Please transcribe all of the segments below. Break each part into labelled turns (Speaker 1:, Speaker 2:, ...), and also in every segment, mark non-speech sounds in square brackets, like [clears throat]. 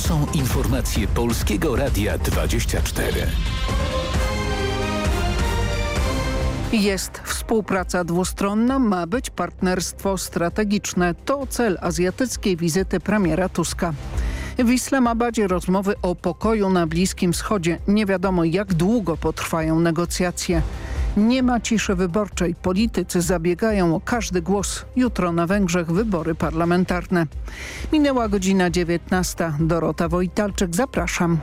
Speaker 1: są informacje Polskiego Radia 24.
Speaker 2: Jest współpraca dwustronna, ma być partnerstwo strategiczne. To cel azjatyckiej wizyty premiera Tuska. W Islamabadzie rozmowy o pokoju na Bliskim Wschodzie. Nie wiadomo jak długo potrwają negocjacje. Nie ma ciszy wyborczej. Politycy zabiegają o każdy głos. Jutro na Węgrzech wybory parlamentarne. Minęła godzina 19. Dorota Wojtalczyk, zapraszam.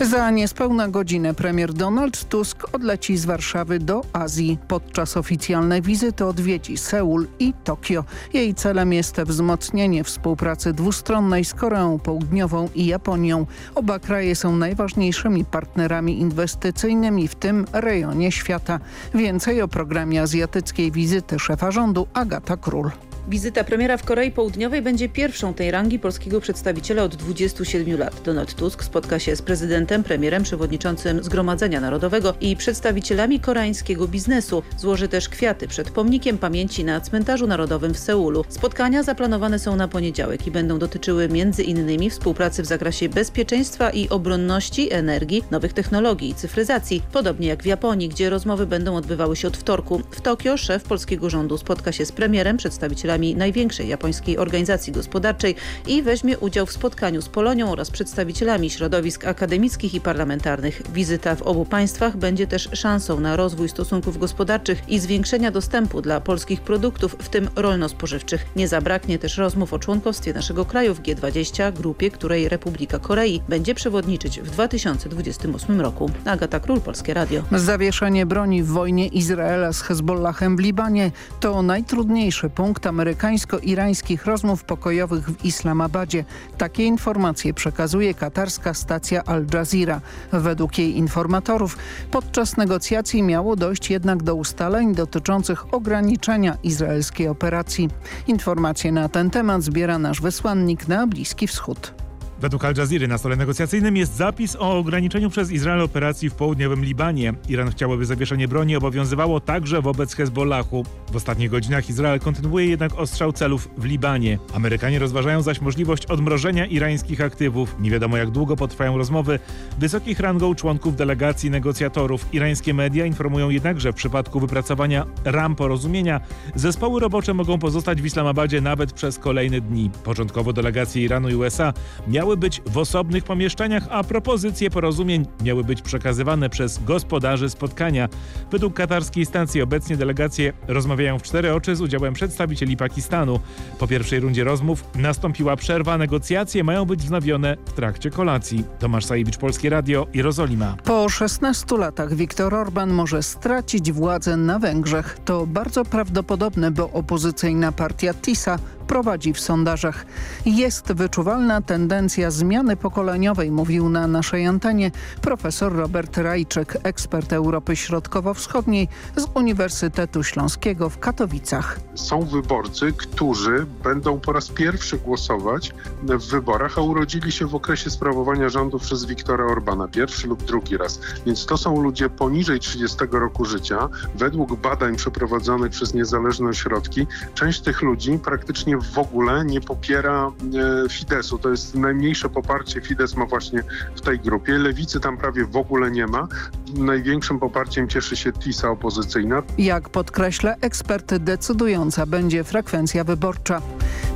Speaker 2: Za niespełna godzinę premier Donald Tusk odleci z Warszawy do Azji. Podczas oficjalnej wizyty odwiedzi Seul i Tokio. Jej celem jest wzmocnienie współpracy dwustronnej z Koreą Południową i Japonią. Oba kraje są najważniejszymi partnerami inwestycyjnymi w tym rejonie świata. Więcej o programie azjatyckiej wizyty szefa rządu Agata Król.
Speaker 3: Wizyta premiera w Korei Południowej będzie pierwszą tej rangi polskiego przedstawiciela od 27 lat. Donald Tusk spotka się z prezydentem, premierem, przewodniczącym Zgromadzenia Narodowego i przedstawicielami koreańskiego biznesu. Złoży też kwiaty przed pomnikiem pamięci na Cmentarzu Narodowym w Seulu. Spotkania zaplanowane są na poniedziałek i będą dotyczyły m.in. współpracy w zakresie bezpieczeństwa i obronności, energii, nowych technologii i cyfryzacji. Podobnie jak w Japonii, gdzie rozmowy będą odbywały się od wtorku. W Tokio szef polskiego rządu spotka się z premierem, przedstawicielami największej japońskiej organizacji gospodarczej i weźmie udział w spotkaniu z Polonią oraz przedstawicielami środowisk akademickich i parlamentarnych. Wizyta w obu państwach będzie też szansą na rozwój stosunków gospodarczych i zwiększenia dostępu dla polskich produktów, w tym rolno-spożywczych. Nie zabraknie też rozmów o członkostwie naszego kraju w G20, grupie, której Republika Korei będzie przewodniczyć w 2028 roku. Agata Król, Polskie Radio.
Speaker 2: Zawieszenie broni w wojnie Izraela z Hezbollahem w Libanie to najtrudniejszy punkt amerykańsko-irańskich rozmów pokojowych w Islamabadzie. Takie informacje przekazuje katarska stacja Al Jazeera. Według jej informatorów podczas negocjacji miało dojść jednak do ustaleń dotyczących ograniczenia izraelskiej operacji. Informacje na ten temat zbiera nasz wysłannik na Bliski Wschód.
Speaker 4: Według Al Jazeera na stole negocjacyjnym jest zapis o ograniczeniu przez Izrael operacji w południowym Libanie. Iran chciałoby zawieszenie broni obowiązywało także wobec Hezbollahu. W ostatnich godzinach Izrael kontynuuje jednak ostrzał celów w Libanie. Amerykanie rozważają zaś możliwość odmrożenia irańskich aktywów. Nie wiadomo jak długo potrwają rozmowy wysokich rangą członków delegacji negocjatorów. Irańskie media informują jednak, że w przypadku wypracowania ram porozumienia zespoły robocze mogą pozostać w Islamabadzie nawet przez kolejne dni. Początkowo delegacje Iranu i USA miały miały być w osobnych pomieszczeniach, a propozycje porozumień miały być przekazywane przez gospodarzy spotkania. Według katarskiej stacji obecnie delegacje rozmawiają w cztery oczy z udziałem przedstawicieli Pakistanu. Po pierwszej rundzie rozmów nastąpiła przerwa, negocjacje mają być wznowione w trakcie kolacji. Tomasz Sajewicz, Polskie Radio, Jerozolima.
Speaker 2: Po 16 latach Viktor Orban może stracić władzę na Węgrzech. To bardzo prawdopodobne, bo opozycyjna partia TISA prowadzi w sondażach. Jest wyczuwalna tendencja zmiany pokoleniowej, mówił na naszej antenie profesor Robert Rajczyk, ekspert Europy Środkowo-Wschodniej z Uniwersytetu Śląskiego w Katowicach.
Speaker 5: Są wyborcy, którzy będą po raz pierwszy głosować w wyborach, a urodzili się w okresie sprawowania rządu przez Wiktora Orbana, pierwszy lub drugi raz. Więc to są ludzie poniżej 30 roku życia. Według badań przeprowadzonych przez niezależne ośrodki, część tych ludzi praktycznie w ogóle nie popiera e, Fidesu. To jest najmniejsze poparcie Fides ma właśnie w tej grupie. Lewicy tam prawie w ogóle nie ma. Największym poparciem cieszy się TISA opozycyjna.
Speaker 2: Jak podkreśla ekspert, decydująca będzie frekwencja wyborcza.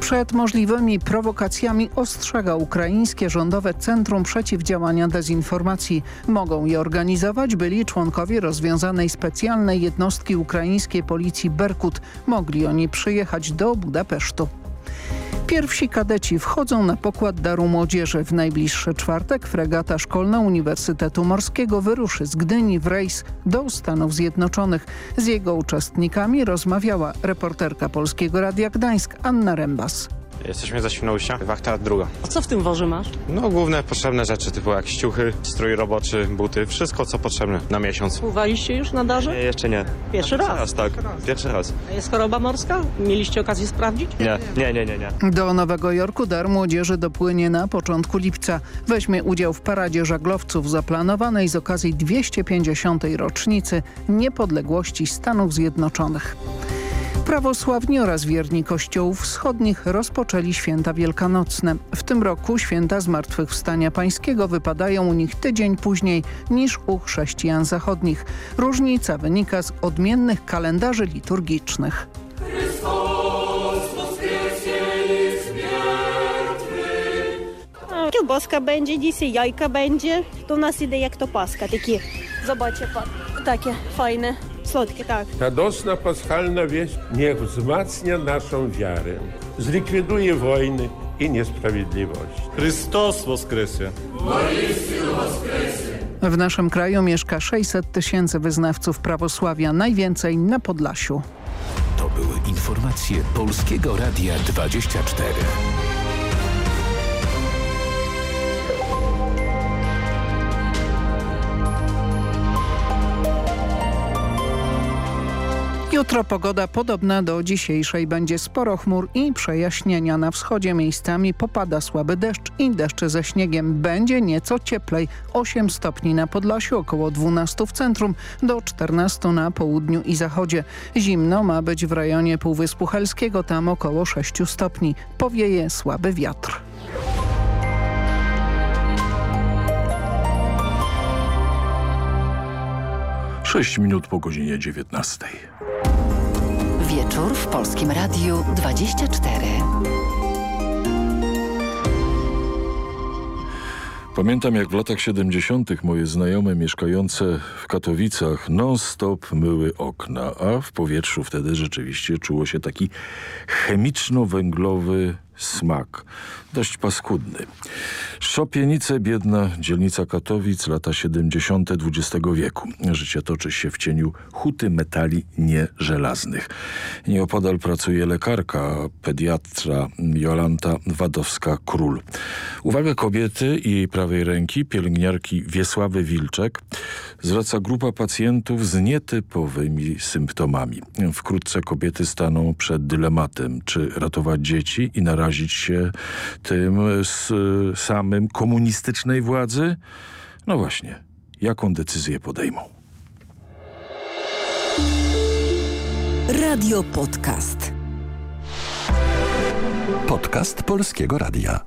Speaker 2: Przed możliwymi prowokacjami ostrzega ukraińskie rządowe Centrum Przeciwdziałania Dezinformacji. Mogą je organizować byli członkowie rozwiązanej specjalnej jednostki ukraińskiej policji Berkut. Mogli oni przyjechać do Budapesztu. Pierwsi kadeci wchodzą na pokład Daru Młodzieży. W najbliższy czwartek fregata szkolna Uniwersytetu Morskiego wyruszy z Gdyni w rejs do Stanów Zjednoczonych. Z jego uczestnikami rozmawiała reporterka Polskiego Radia Gdańsk Anna Rembas.
Speaker 6: Jesteśmy ze Świnoujścia, wachta druga.
Speaker 7: A co w tym worze masz?
Speaker 6: No główne potrzebne rzeczy typu jak ściuchy, strój roboczy, buty, wszystko co potrzebne na miesiąc.
Speaker 7: Pływaliście już na darze?
Speaker 6: Nie, jeszcze nie.
Speaker 7: Pierwszy raz?
Speaker 6: Raz, tak. Pierwszy raz.
Speaker 7: A jest choroba morska? Mieliście okazję sprawdzić?
Speaker 6: Nie, nie, nie, nie, nie.
Speaker 2: Do Nowego Jorku Dar Młodzieży dopłynie na początku lipca. Weźmie udział w paradzie żaglowców zaplanowanej z okazji 250. rocznicy niepodległości Stanów Zjednoczonych. Prawosławni oraz wierni kościołów wschodnich rozpoczęli święta wielkanocne. W tym roku święta Zmartwychwstania Pańskiego wypadają u nich tydzień później niż u chrześcijan zachodnich. Różnica wynika z odmiennych kalendarzy liturgicznych.
Speaker 8: Kiełbaska będzie dzisiaj, jajka będzie. To u nas idzie jak to paska, takie, zobaczcie takie fajne, słodkie, tak.
Speaker 9: Radosna paschalna wieść niech wzmacnia naszą wiarę, zlikwiduje wojny i niesprawiedliwość.
Speaker 10: Chrystus woskresie!
Speaker 2: W naszym kraju mieszka 600 tysięcy wyznawców prawosławia, najwięcej na Podlasiu.
Speaker 1: To były informacje Polskiego Radia 24.
Speaker 2: Jutro pogoda podobna do dzisiejszej. Będzie sporo chmur i przejaśnienia. Na wschodzie miejscami popada słaby deszcz i deszcze ze śniegiem. Będzie nieco cieplej. 8 stopni na Podlasiu, około 12 w centrum, do 14 na południu i zachodzie. Zimno ma być w rejonie Półwyspu Helskiego, tam około 6 stopni. Powieje słaby wiatr.
Speaker 11: Sześć minut po godzinie 19.
Speaker 12: Wieczór w Polskim Radiu 24.
Speaker 11: Pamiętam jak w latach 70. moje znajome mieszkające w Katowicach non-stop myły okna, a w powietrzu wtedy rzeczywiście czuło się taki chemiczno-węglowy smak. Dość paskudny. Szopienice, biedna dzielnica Katowic, lata 70. XX wieku. Życie toczy się w cieniu huty metali nieżelaznych. Nieopodal pracuje lekarka, pediatra Jolanta Wadowska-Król. Uwaga kobiety i jej prawej ręki, pielęgniarki Wiesławy Wilczek, zwraca grupa pacjentów z nietypowymi symptomami. Wkrótce kobiety staną przed dylematem, czy ratować dzieci i narazić się tym z samym komunistycznej władzy? No właśnie, jaką decyzję podejmą?
Speaker 12: Radio Podcast.
Speaker 1: Podcast Polskiego Radia.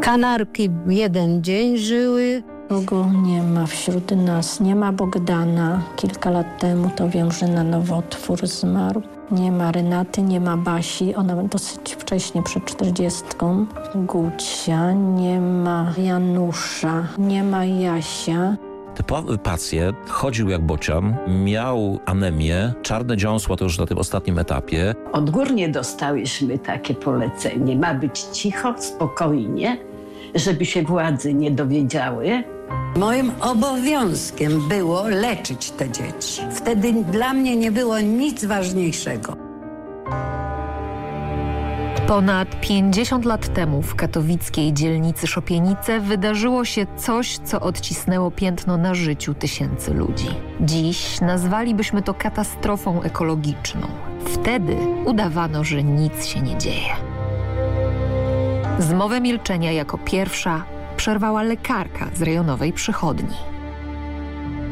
Speaker 13: Kanarki jeden dzień żyły.
Speaker 14: Kogo nie ma wśród nas, nie ma Bogdana. Kilka lat temu to wiem, że na nowotwór zmarł. Nie ma Renaty, nie ma Basi, ona dosyć wcześnie, przed czterdziestką. Gucia, nie ma Janusza, nie ma Jasia.
Speaker 15: Typowy pacjent chodził jak bocian, miał anemię, czarne dziąsła to już na tym ostatnim etapie.
Speaker 16: Odgórnie dostałyśmy takie polecenie, ma być cicho, spokojnie, żeby się władze nie dowiedziały.
Speaker 17: Moim obowiązkiem było leczyć te dzieci. Wtedy dla mnie nie było nic ważniejszego.
Speaker 18: Ponad 50 lat temu w katowickiej dzielnicy Szopienice wydarzyło się coś, co odcisnęło piętno na życiu tysięcy ludzi. Dziś nazwalibyśmy to katastrofą ekologiczną. Wtedy udawano, że nic się nie dzieje. Zmowę milczenia jako pierwsza przerwała lekarka z rejonowej przychodni.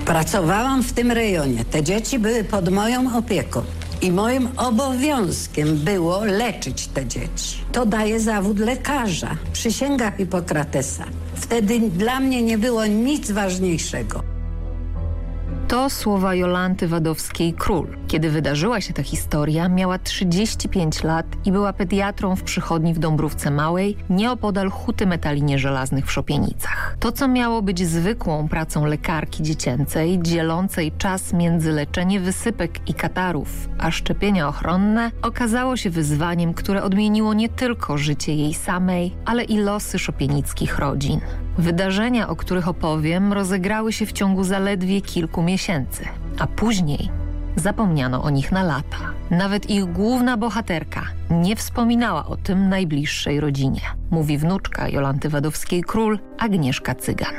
Speaker 17: Pracowałam w tym rejonie. Te dzieci były pod moją opieką. I moim obowiązkiem było leczyć te dzieci. To daje zawód lekarza. Przysięga Hipokratesa. Wtedy dla mnie nie było nic ważniejszego.
Speaker 18: To słowa Jolanty Wadowskiej-Król. Kiedy wydarzyła się ta historia, miała 35 lat i była pediatrą w przychodni w Dąbrówce Małej, nieopodal huty metali nieżelaznych w Szopienicach. To, co miało być zwykłą pracą lekarki dziecięcej, dzielącej czas między leczenie wysypek i katarów, a szczepienia ochronne, okazało się wyzwaniem, które odmieniło nie tylko życie jej samej, ale i losy szopienickich rodzin. Wydarzenia, o których opowiem, rozegrały się w ciągu zaledwie kilku miesięcy, a później zapomniano o nich na lata. Nawet ich główna bohaterka nie wspominała o tym najbliższej rodzinie, mówi wnuczka Jolanty Wadowskiej-Król Agnieszka Cygan.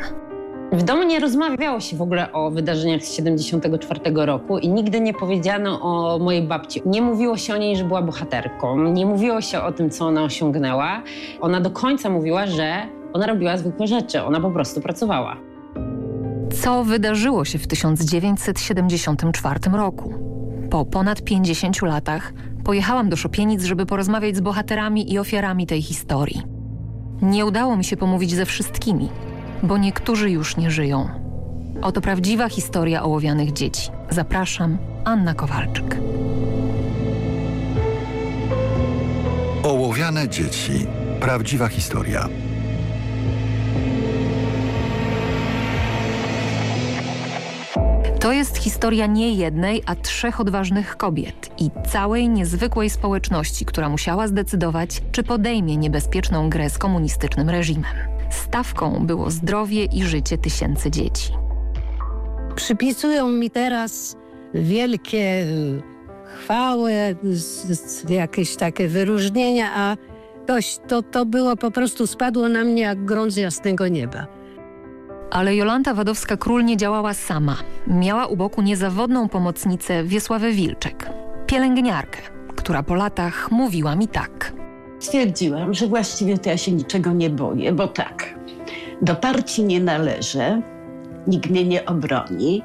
Speaker 19: W domu nie rozmawiało się w ogóle o wydarzeniach z 74 roku i nigdy nie powiedziano o mojej babci. Nie mówiło się o niej, że była bohaterką, nie mówiło się o tym, co ona osiągnęła. Ona do końca mówiła, że ona robiła zwykłe rzeczy, ona po prostu pracowała.
Speaker 18: Co wydarzyło się w 1974 roku? Po ponad 50 latach pojechałam do Szopienic, żeby porozmawiać z bohaterami i ofiarami tej historii. Nie udało mi się pomówić ze wszystkimi, bo niektórzy już nie żyją. Oto prawdziwa historia ołowianych dzieci. Zapraszam, Anna Kowalczyk.
Speaker 20: Ołowiane dzieci. Prawdziwa historia.
Speaker 18: Jest historia nie jednej, a trzech odważnych kobiet i całej niezwykłej społeczności, która musiała zdecydować, czy podejmie niebezpieczną grę z komunistycznym reżimem. Stawką było zdrowie i życie tysięcy dzieci.
Speaker 13: Przypisują mi teraz wielkie y, chwały, jakieś takie wyróżnienia, a dość, to, to było po prostu, spadło na mnie jak grąd z jasnego nieba.
Speaker 18: Ale Jolanta Wadowska-Król nie działała sama. Miała u boku niezawodną pomocnicę Wiesławę Wilczek, pielęgniarkę, która po latach mówiła mi tak.
Speaker 16: Stwierdziłam, że właściwie to ja się niczego nie boję, bo tak, do partii nie należę, nikt mnie nie obroni,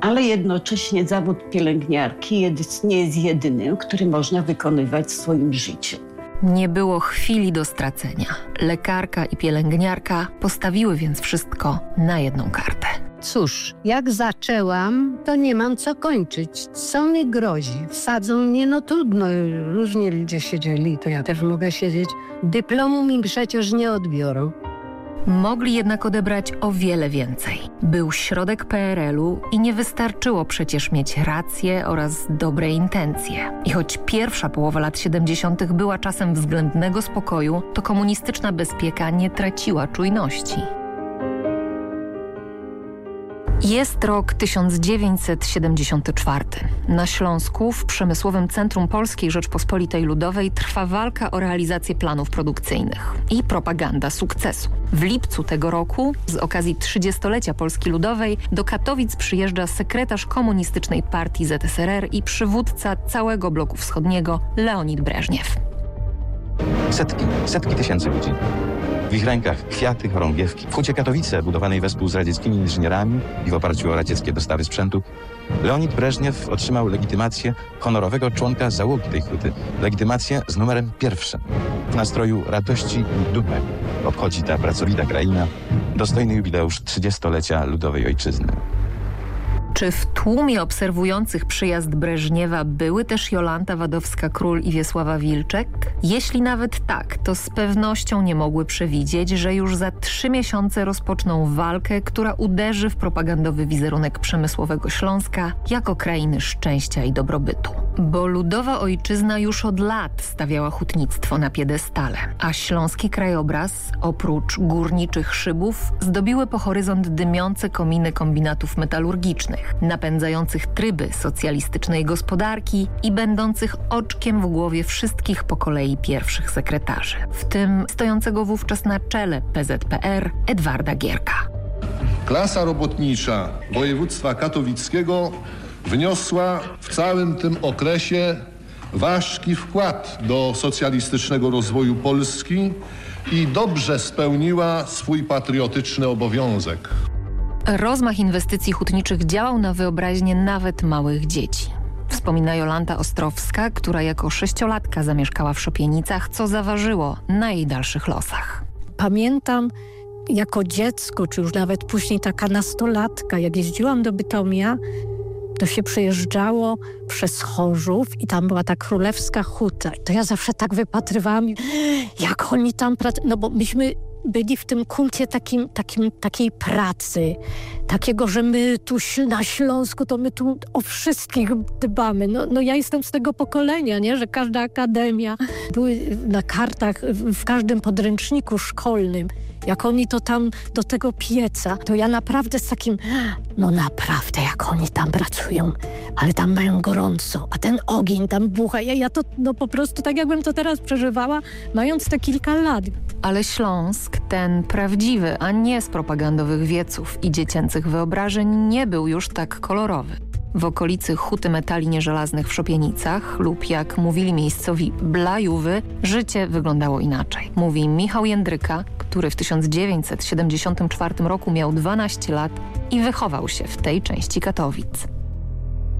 Speaker 16: ale jednocześnie zawód pielęgniarki nie jest jedynym, który można wykonywać w swoim życiu.
Speaker 18: Nie było chwili do stracenia. Lekarka i pielęgniarka postawiły więc wszystko na jedną kartę.
Speaker 13: Cóż, jak zaczęłam, to nie mam co kończyć. Co mi grozi? Wsadzą mnie, no trudno. Różnie ludzie siedzieli, to ja też mogę siedzieć. Dyplomu mi przecież nie odbiorą.
Speaker 18: Mogli jednak odebrać o wiele więcej. Był środek PRL-u i nie wystarczyło przecież mieć rację oraz dobre intencje. I choć pierwsza połowa lat 70. była czasem względnego spokoju, to komunistyczna bezpieka nie traciła czujności. Jest rok 1974. Na Śląsku, w Przemysłowym Centrum Polskiej Rzeczpospolitej Ludowej trwa walka o realizację planów produkcyjnych i propaganda sukcesu. W lipcu tego roku, z okazji 30-lecia Polski Ludowej, do Katowic przyjeżdża sekretarz komunistycznej partii ZSRR i przywódca całego bloku wschodniego Leonid Breżniew.
Speaker 21: Setki, setki tysięcy ludzi. W ich rękach kwiaty, chorągiewki. W Hucie Katowice, budowanej wespół z radzieckimi inżynierami i w oparciu o radzieckie dostawy sprzętu, Leonid Breżniew otrzymał legitymację honorowego członka załogi tej huty. Legitymację z numerem pierwszym. W nastroju radości i dumy obchodzi ta pracowita kraina dostojny jubileusz 30-lecia ludowej ojczyzny.
Speaker 18: Czy w tłumie obserwujących przyjazd Breżniewa były też Jolanta Wadowska-Król i Wiesława Wilczek? Jeśli nawet tak, to z pewnością nie mogły przewidzieć, że już za trzy miesiące rozpoczną walkę, która uderzy w propagandowy wizerunek przemysłowego Śląska jako krainy szczęścia i dobrobytu. Bo ludowa ojczyzna już od lat stawiała hutnictwo na piedestale, a śląski krajobraz, oprócz górniczych szybów, zdobiły po horyzont dymiące kominy kombinatów metalurgicznych napędzających tryby socjalistycznej gospodarki i będących oczkiem w głowie wszystkich po kolei pierwszych sekretarzy, w tym stojącego wówczas na czele PZPR Edwarda Gierka.
Speaker 22: Klasa robotnicza województwa katowickiego wniosła w całym tym okresie ważki wkład do socjalistycznego rozwoju Polski i dobrze spełniła swój patriotyczny obowiązek.
Speaker 18: Rozmach inwestycji hutniczych działał na wyobraźnię nawet małych dzieci. Wspomina Jolanta Ostrowska, która jako sześciolatka zamieszkała w Szopienicach, co zaważyło na jej dalszych losach.
Speaker 14: Pamiętam jako dziecko, czy już nawet później taka nastolatka, jak jeździłam do Bytomia, to się przejeżdżało przez Chorzów i tam była ta królewska huta. To ja zawsze tak wypatrywałam, jak oni tam pracują. No bo myśmy byli w tym kulcie takim, takim, takiej pracy, takiego, że my tu na Śląsku, to my tu o wszystkich dbamy. No, no ja jestem z tego pokolenia, nie? że każda akademia, były na kartach, w każdym podręczniku szkolnym, jak oni to tam do tego pieca, to ja naprawdę z takim, no naprawdę, jak oni tam pracują, ale tam mają gorąco, a ten ogień tam bucha. Ja, ja to no po prostu tak jakbym to teraz przeżywała, mając te kilka lat.
Speaker 18: Ale Śląsk, ten prawdziwy, a nie z propagandowych wieców i dziecięcych wyobrażeń, nie był już tak kolorowy. W okolicy Huty Metali Nieżelaznych w Szopienicach lub jak mówili miejscowi Blajówy, życie wyglądało inaczej. Mówi Michał Jędryka, który w 1974 roku miał 12 lat i wychował się w tej części Katowic.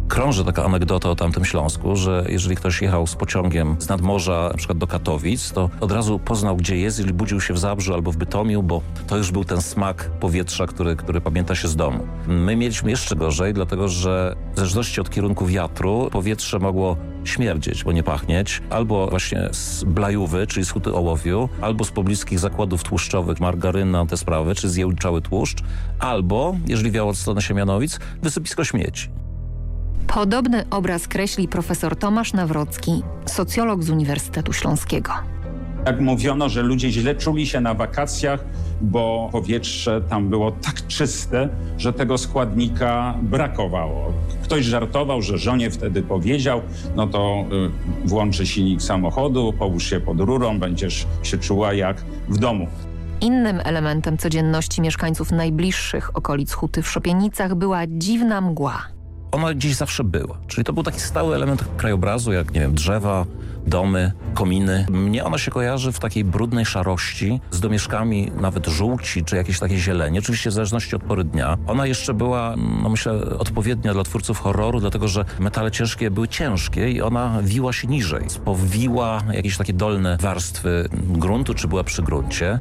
Speaker 15: Krąży taka anegdota o tamtym Śląsku, że jeżeli ktoś jechał z pociągiem z nadmorza na przykład do Katowic, to od razu poznał gdzie jest, jeżeli budził się w Zabrzu albo w Bytomiu, bo to już był ten smak powietrza, który, który pamięta się z domu. My mieliśmy jeszcze gorzej, dlatego że w zależności od kierunku wiatru powietrze mogło śmierdzieć, bo nie pachnieć, albo właśnie z Blajówy, czyli z Huty Ołowiu, albo z pobliskich zakładów tłuszczowych, margaryna, te sprawy, czy zjełczały tłuszcz, albo, jeżeli wiało od strony Siemianowic, wysypisko śmieci.
Speaker 18: Podobny obraz kreśli profesor Tomasz Nawrocki, socjolog z Uniwersytetu Śląskiego.
Speaker 23: Jak mówiono, że ludzie źle czuli się na wakacjach, bo powietrze tam było tak czyste, że tego składnika brakowało. Ktoś żartował, że żonie wtedy powiedział, no to y, włączy silnik samochodu, połóż się pod rurą, będziesz się czuła jak w domu.
Speaker 18: Innym elementem codzienności mieszkańców najbliższych okolic Huty w Szopienicach była dziwna mgła
Speaker 15: ona gdzieś zawsze była. Czyli to był taki stały element krajobrazu, jak nie wiem, drzewa, domy, kominy. Mnie ona się kojarzy w takiej brudnej szarości z domieszkami nawet żółci czy jakieś takie zielenie, oczywiście w zależności od pory dnia. Ona jeszcze była, no myślę, odpowiednia dla twórców horroru, dlatego że metale ciężkie były ciężkie i ona wiła się niżej. Spowiła jakieś takie dolne warstwy gruntu, czy była przy gruncie.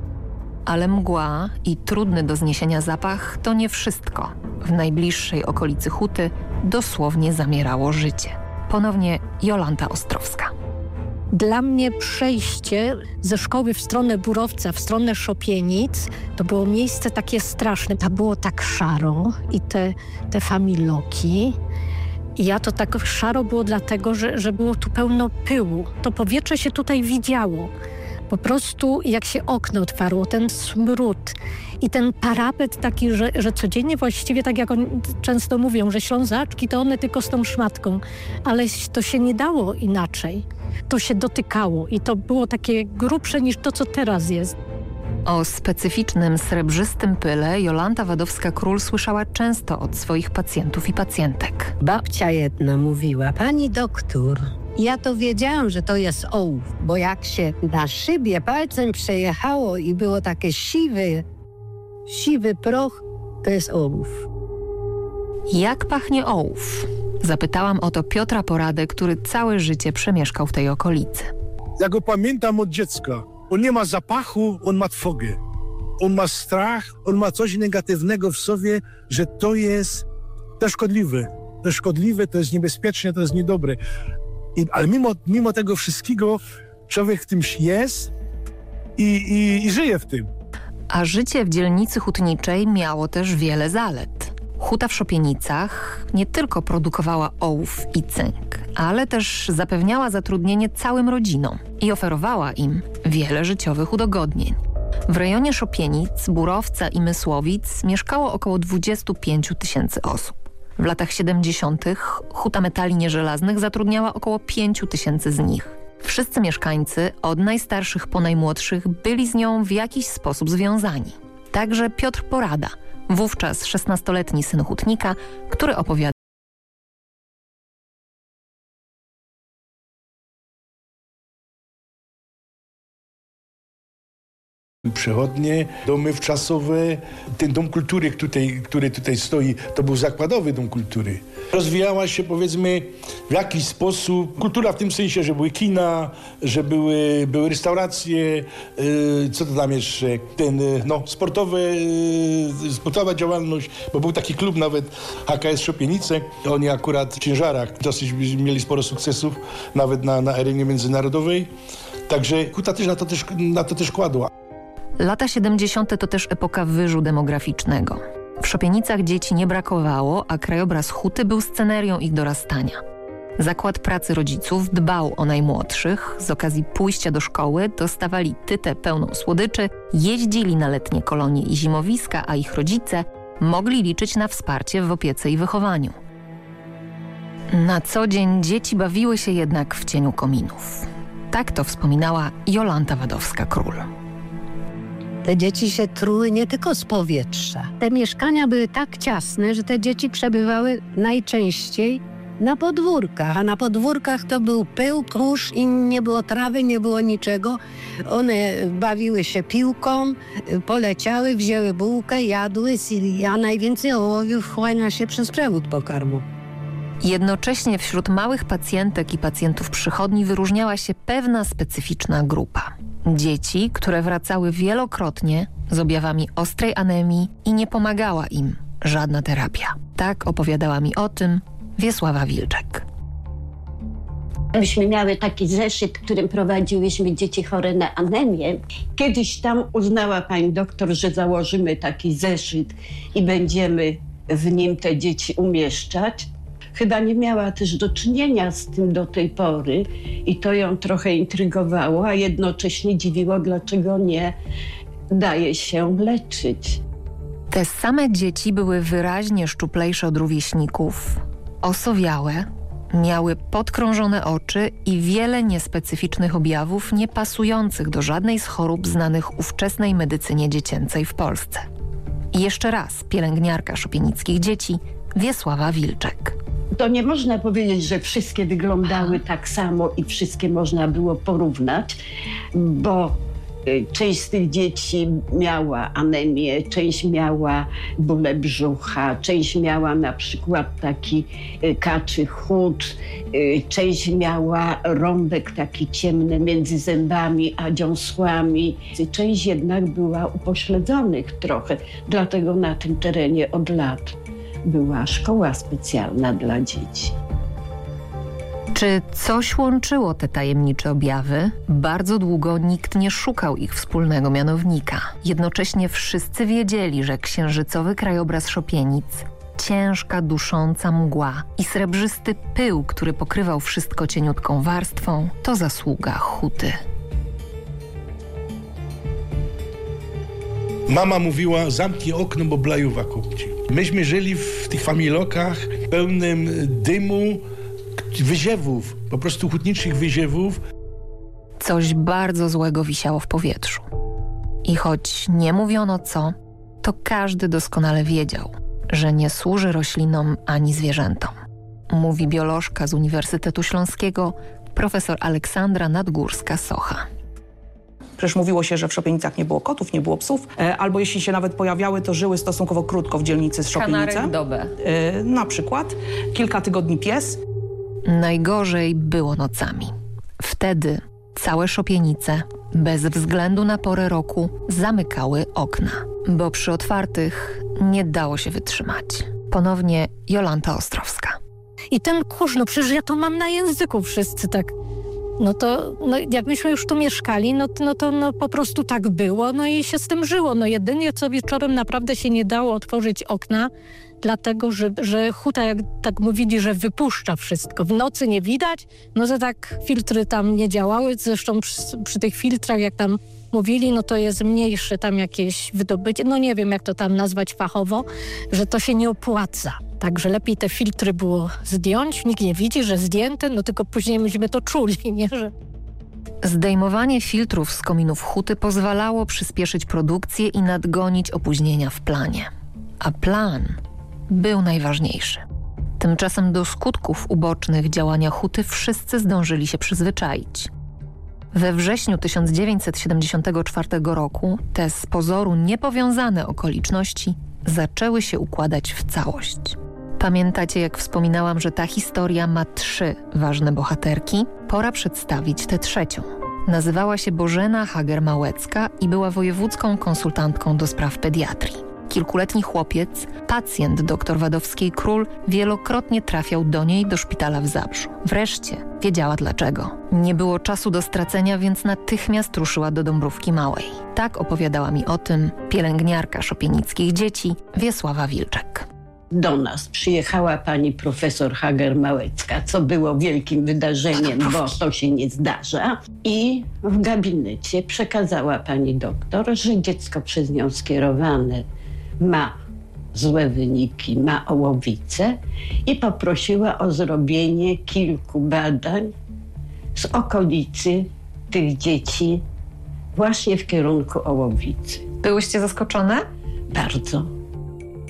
Speaker 18: Ale mgła i trudny do zniesienia zapach to nie wszystko. W najbliższej okolicy Huty dosłownie zamierało życie. Ponownie Jolanta Ostrowska.
Speaker 14: Dla mnie przejście ze szkoły w stronę Burowca, w stronę Szopienic, to było miejsce takie straszne. Tam było tak szaro i te, te familoki. I ja to tak szaro było dlatego, że, że było tu pełno pyłu. To powietrze się tutaj widziało. Po prostu jak się okno otwarło, ten smród i ten parapet taki, że, że codziennie właściwie, tak jak oni często mówią, że ślązaczki to one tylko z tą szmatką, ale to się nie dało inaczej. To się dotykało i to było takie grubsze niż to, co teraz jest.
Speaker 18: O specyficznym srebrzystym pyle Jolanta Wadowska-Król słyszała często od swoich pacjentów i pacjentek.
Speaker 13: Babcia jedna mówiła, pani doktor, ja to wiedziałam, że to jest ołów, bo jak się na szybie palcem przejechało i było takie siwy, siwy proch, to jest ołów.
Speaker 18: Jak pachnie ołów? Zapytałam o to Piotra Poradę, który całe życie przemieszkał w tej okolicy.
Speaker 24: Ja go pamiętam od dziecka. On nie ma zapachu, on ma trwogę. On ma strach, on ma coś negatywnego w sobie, że to jest to szkodliwe. To szkodliwe, to jest niebezpieczne, to jest niedobre. I, ale mimo, mimo tego wszystkiego człowiek w tym jest i, i, i żyje w tym.
Speaker 18: A życie w dzielnicy hutniczej miało też wiele zalet. Huta w Szopienicach nie tylko produkowała ołów i cynk, ale też zapewniała zatrudnienie całym rodzinom i oferowała im wiele życiowych udogodnień. W rejonie Szopienic, Burowca i Mysłowic mieszkało około 25 tysięcy osób. W latach 70. Huta Metali Nieżelaznych zatrudniała około 5 tysięcy z nich. Wszyscy mieszkańcy, od najstarszych po najmłodszych, byli z nią w jakiś sposób związani. Także Piotr Porada, wówczas 16-letni syn hutnika, który opowiada
Speaker 24: Przechodnie, domy wczasowe, ten dom kultury, który, który tutaj stoi, to był zakładowy dom kultury. Rozwijała się powiedzmy w jakiś sposób kultura w tym sensie, że były kina, że były, były restauracje, yy, co to tam jeszcze, ten, no, sportowe, yy, sportowa działalność, bo był taki klub nawet HKS Szopienice. Oni akurat w ciężarach dosyć mieli sporo sukcesów, nawet na, na arenie międzynarodowej. Także Kuta też na to też, na to też kładła.
Speaker 18: Lata 70. to też epoka wyżu demograficznego. W Szopienicach dzieci nie brakowało, a krajobraz huty był scenerią ich dorastania. Zakład pracy rodziców dbał o najmłodszych. Z okazji pójścia do szkoły dostawali tytę pełną słodyczy, jeździli na letnie kolonie i zimowiska, a ich rodzice mogli liczyć na wsparcie w opiece i wychowaniu. Na co dzień dzieci bawiły się jednak w cieniu kominów. Tak to wspominała Jolanta Wadowska-Król.
Speaker 13: Te dzieci się truły nie tylko z powietrza. Te mieszkania były tak ciasne, że te dzieci przebywały najczęściej na podwórkach, a na podwórkach to był pył, kurz i nie było trawy, nie było niczego. One bawiły się piłką, poleciały, wzięły bułkę, jadły, a najwięcej ołowiów chłania się przez przewód pokarmowy.
Speaker 18: Jednocześnie wśród małych pacjentek i pacjentów przychodni wyróżniała się pewna specyficzna grupa. Dzieci, które wracały wielokrotnie z objawami ostrej anemii i nie pomagała im żadna terapia. Tak opowiadała mi o tym Wiesława Wilczek.
Speaker 16: Myśmy miały taki zeszyt, którym prowadziłyśmy dzieci chore na anemię. Kiedyś tam uznała pani doktor, że założymy taki zeszyt i będziemy w nim te dzieci umieszczać. Chyba nie miała też do czynienia z tym do tej pory i to ją trochę intrygowało, a jednocześnie dziwiło, dlaczego nie daje się leczyć.
Speaker 18: Te same dzieci były wyraźnie szczuplejsze od rówieśników, osowiałe, miały podkrążone oczy i wiele niespecyficznych objawów niepasujących do żadnej z chorób znanych ówczesnej medycynie dziecięcej w Polsce. I jeszcze raz pielęgniarka szopienickich dzieci Wiesława Wilczek.
Speaker 16: To nie można powiedzieć, że wszystkie wyglądały tak samo i wszystkie można było porównać, bo y, Część z tych dzieci miała anemię, część miała bóle brzucha, część miała na przykład taki y, kaczy chód, y, część miała rąbek taki ciemny między zębami a dziąsłami. Część jednak była upośledzonych trochę, dlatego na tym terenie od lat była szkoła specjalna dla dzieci.
Speaker 18: Czy coś łączyło te tajemnicze objawy? Bardzo długo nikt nie szukał ich wspólnego mianownika. Jednocześnie wszyscy wiedzieli, że księżycowy krajobraz Szopienic, ciężka, dusząca mgła i srebrzysty pył, który pokrywał wszystko cieniutką warstwą, to zasługa huty.
Speaker 24: Mama mówiła, zamknij okno, bo blajuwa kupci. Myśmy żyli w tych familokach pełnym dymu, wyziewów, po prostu hutniczych wyziewów.
Speaker 18: Coś bardzo złego wisiało w powietrzu. I choć nie mówiono co, to każdy doskonale wiedział, że nie służy roślinom ani zwierzętom. Mówi biolożka z Uniwersytetu Śląskiego, profesor Aleksandra Nadgórska-Socha.
Speaker 25: Przecież mówiło się, że w Szopienicach nie było kotów, nie było psów, e, albo jeśli się nawet pojawiały, to żyły stosunkowo krótko w dzielnicy z Szopienice.
Speaker 18: Kanarek dobę.
Speaker 25: E, na przykład. Kilka tygodni pies.
Speaker 18: Najgorzej było nocami. Wtedy całe Szopienice, bez względu na porę roku, zamykały okna, bo przy otwartych nie dało się wytrzymać. Ponownie Jolanta Ostrowska.
Speaker 13: I ten kurz, no przecież ja to mam na języku wszyscy tak no to no, jak myśmy już tu mieszkali, no, no to no, po prostu tak było, no i się z tym żyło. No jedynie co wieczorem naprawdę się nie dało otworzyć okna, dlatego że, że huta, jak tak mówili, że wypuszcza wszystko. W nocy nie widać, no to tak filtry tam nie działały, zresztą przy, przy tych filtrach, jak tam mówili, no to jest mniejsze tam jakieś wydobycie, no nie wiem jak to tam nazwać fachowo, że to się nie opłaca. Także lepiej te filtry było zdjąć. Nikt nie widzi, że zdjęte, no tylko później myśmy to czuli, [laughs] nie? Że...
Speaker 18: Zdejmowanie filtrów z kominów huty pozwalało przyspieszyć produkcję i nadgonić opóźnienia w planie. A plan był najważniejszy. Tymczasem do skutków ubocznych działania huty wszyscy zdążyli się przyzwyczaić. We wrześniu 1974 roku te z pozoru niepowiązane okoliczności zaczęły się układać w całość. Pamiętacie, jak wspominałam, że ta historia ma trzy ważne bohaterki? Pora przedstawić tę trzecią. Nazywała się Bożena Hager-Małecka i była wojewódzką konsultantką do spraw pediatrii. Kilkuletni chłopiec, pacjent dr Wadowskiej Król, wielokrotnie trafiał do niej do szpitala w Zabrzu. Wreszcie wiedziała dlaczego. Nie było czasu do stracenia, więc natychmiast ruszyła do Dąbrówki Małej. Tak opowiadała mi o tym pielęgniarka szopienickich dzieci Wiesława Wilczek
Speaker 16: do nas przyjechała pani profesor Hager-Małecka, co było wielkim wydarzeniem, bo to się nie zdarza. I w gabinecie przekazała pani doktor, że dziecko przez nią skierowane ma złe wyniki, ma ołowicę i poprosiła o zrobienie kilku badań z okolicy tych dzieci właśnie w kierunku ołowicy.
Speaker 18: Byłyście zaskoczone?
Speaker 16: Bardzo.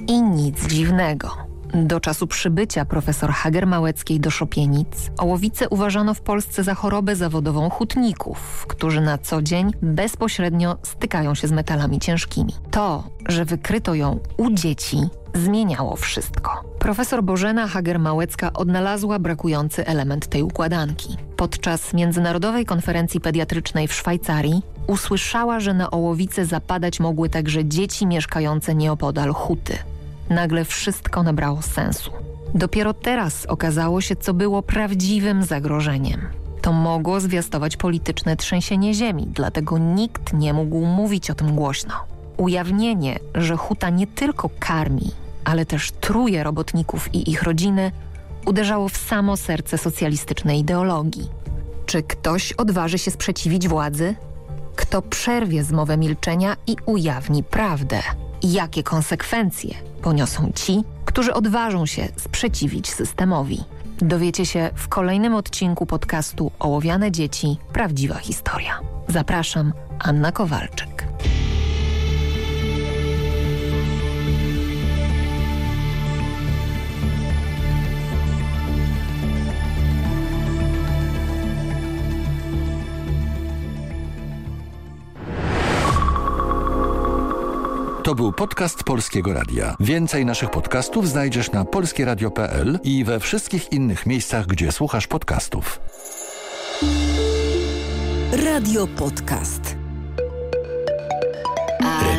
Speaker 18: I nic dziwnego. Do czasu przybycia profesor Hager-Małeckiej do Szopienic ołowice uważano w Polsce za chorobę zawodową hutników, którzy na co dzień bezpośrednio stykają się z metalami ciężkimi. To, że wykryto ją u dzieci, zmieniało wszystko. Profesor Bożena Hager-Małecka odnalazła brakujący element tej układanki. Podczas Międzynarodowej Konferencji Pediatrycznej w Szwajcarii usłyszała, że na ołowice zapadać mogły także dzieci mieszkające nieopodal huty. Nagle wszystko nabrało sensu. Dopiero teraz okazało się, co było prawdziwym zagrożeniem. To mogło zwiastować polityczne trzęsienie ziemi, dlatego nikt nie mógł mówić o tym głośno. Ujawnienie, że huta nie tylko karmi, ale też truje robotników i ich rodziny, uderzało w samo serce socjalistycznej ideologii. Czy ktoś odważy się sprzeciwić władzy? Kto przerwie zmowę milczenia i ujawni prawdę? Jakie konsekwencje poniosą ci, którzy odważą się sprzeciwić systemowi? Dowiecie się w kolejnym odcinku podcastu Ołowiane Dzieci – Prawdziwa Historia. Zapraszam, Anna Kowalczyk.
Speaker 20: To był podcast Polskiego Radia. Więcej naszych podcastów znajdziesz na polskieradio.pl i we wszystkich innych miejscach, gdzie słuchasz podcastów.
Speaker 12: Radio Podcast.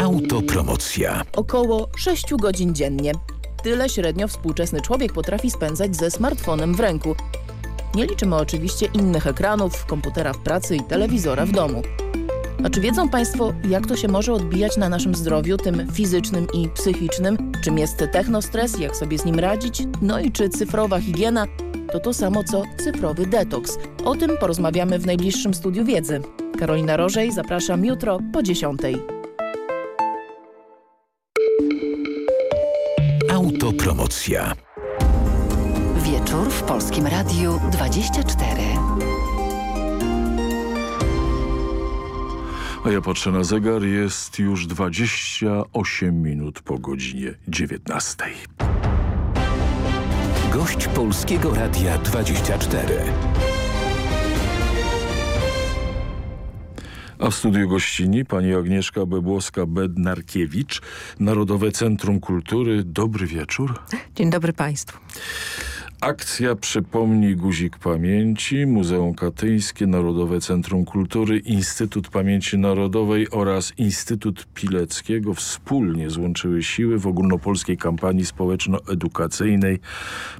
Speaker 1: Autopromocja.
Speaker 26: Około 6 godzin dziennie. Tyle średnio współczesny człowiek potrafi spędzać ze smartfonem w ręku. Nie liczymy oczywiście innych ekranów, komputera w pracy i telewizora w domu. A czy wiedzą Państwo, jak to się może odbijać na naszym zdrowiu, tym fizycznym i psychicznym? Czym jest technostres, jak sobie z nim radzić? No i czy cyfrowa higiena to to samo co cyfrowy detoks? O tym porozmawiamy w najbliższym studiu wiedzy. Karolina Rożej, zapraszam jutro po 10.
Speaker 1: Autopromocja.
Speaker 12: Wieczór w Polskim Radiu 24.
Speaker 11: A ja patrzę na zegar, jest już 28 minut po godzinie 19.
Speaker 1: Gość Polskiego Radia 24.
Speaker 11: A w studiu gościni pani Agnieszka Bebłowska-Bednarkiewicz, Narodowe Centrum Kultury. Dobry wieczór.
Speaker 27: Dzień dobry Państwu.
Speaker 11: Akcja Przypomnij Guzik Pamięci, Muzeum Katyńskie, Narodowe Centrum Kultury, Instytut Pamięci Narodowej oraz Instytut Pileckiego. Wspólnie złączyły siły w ogólnopolskiej kampanii społeczno-edukacyjnej.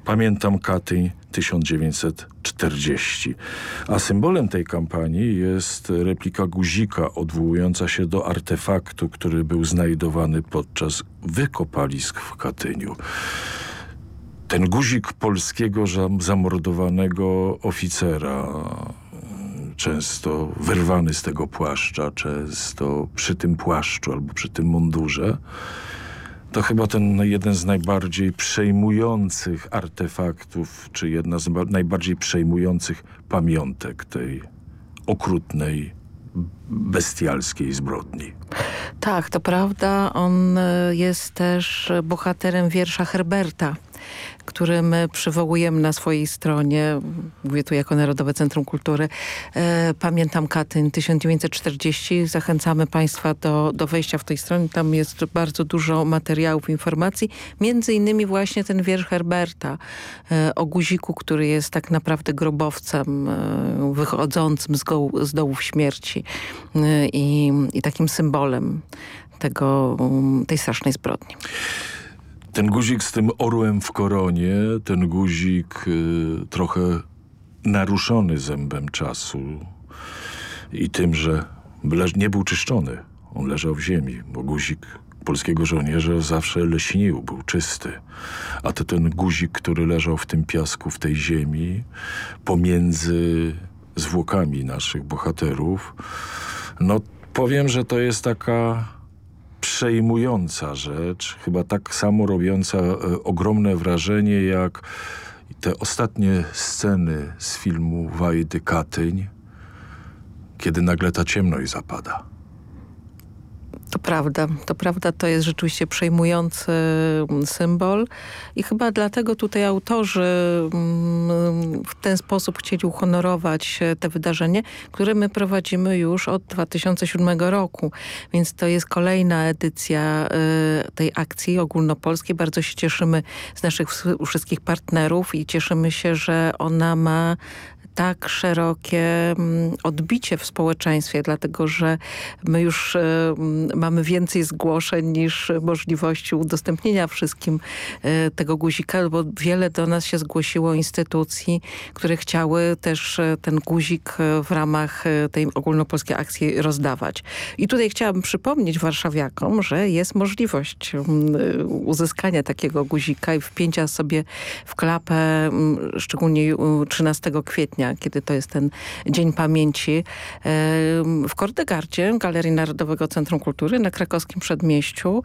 Speaker 11: Pamiętam Katyń 1940. A symbolem tej kampanii jest replika guzika odwołująca się do artefaktu, który był znajdowany podczas wykopalisk w Katyniu ten guzik polskiego zamordowanego oficera, często wyrwany z tego płaszcza, często przy tym płaszczu albo przy tym mundurze, to chyba ten jeden z najbardziej przejmujących artefaktów, czy jedna z najbardziej przejmujących pamiątek tej okrutnej, bestialskiej zbrodni.
Speaker 27: Tak, to prawda. On jest też bohaterem wiersza Herberta
Speaker 28: który my przywołujemy na swojej stronie, mówię tu jako Narodowe Centrum Kultury, e, Pamiętam Katyń 1940. Zachęcamy Państwa do, do wejścia w tej strony. Tam jest bardzo dużo materiałów, informacji. Między innymi właśnie ten wiersz Herberta e, o guziku, który jest tak naprawdę grobowcem e, wychodzącym z, goł, z dołów śmierci i, i takim symbolem tego, tej strasznej zbrodni.
Speaker 11: Ten guzik z tym orłem w koronie, ten guzik y, trochę naruszony zębem czasu i tym, że nie był czyszczony. On leżał w ziemi, bo guzik polskiego żołnierza zawsze leśnił, był czysty. A to ten guzik, który leżał w tym piasku, w tej ziemi, pomiędzy zwłokami naszych bohaterów, no powiem, że to jest taka przejmująca rzecz, chyba tak samo robiąca e, ogromne wrażenie jak te ostatnie sceny z filmu Wajdy Katyń, kiedy nagle ta ciemność zapada.
Speaker 28: To prawda, to prawda, to jest rzeczywiście przejmujący mm, symbol. I chyba dlatego tutaj autorzy mm, w ten sposób chcieli uhonorować te wydarzenie, które my prowadzimy już od 2007 roku, więc to jest kolejna edycja y, tej akcji ogólnopolskiej. Bardzo się cieszymy z naszych wszystkich partnerów i cieszymy się, że ona ma tak szerokie mm, odbicie w społeczeństwie, dlatego że my już e, mm, mamy więcej zgłoszeń niż możliwości udostępnienia wszystkim e, tego guzika, bo wiele do nas się zgłosiło instytucji, które chciały też e, ten guzik w ramach tej ogólnopolskiej akcji rozdawać. I tutaj chciałabym przypomnieć warszawiakom, że jest możliwość mm, uzyskania takiego guzika i wpięcia sobie w klapę, szczególnie 13 kwietnia kiedy to jest ten Dzień Pamięci, w Kordegardzie, Galerii Narodowego Centrum Kultury na krakowskim przedmieściu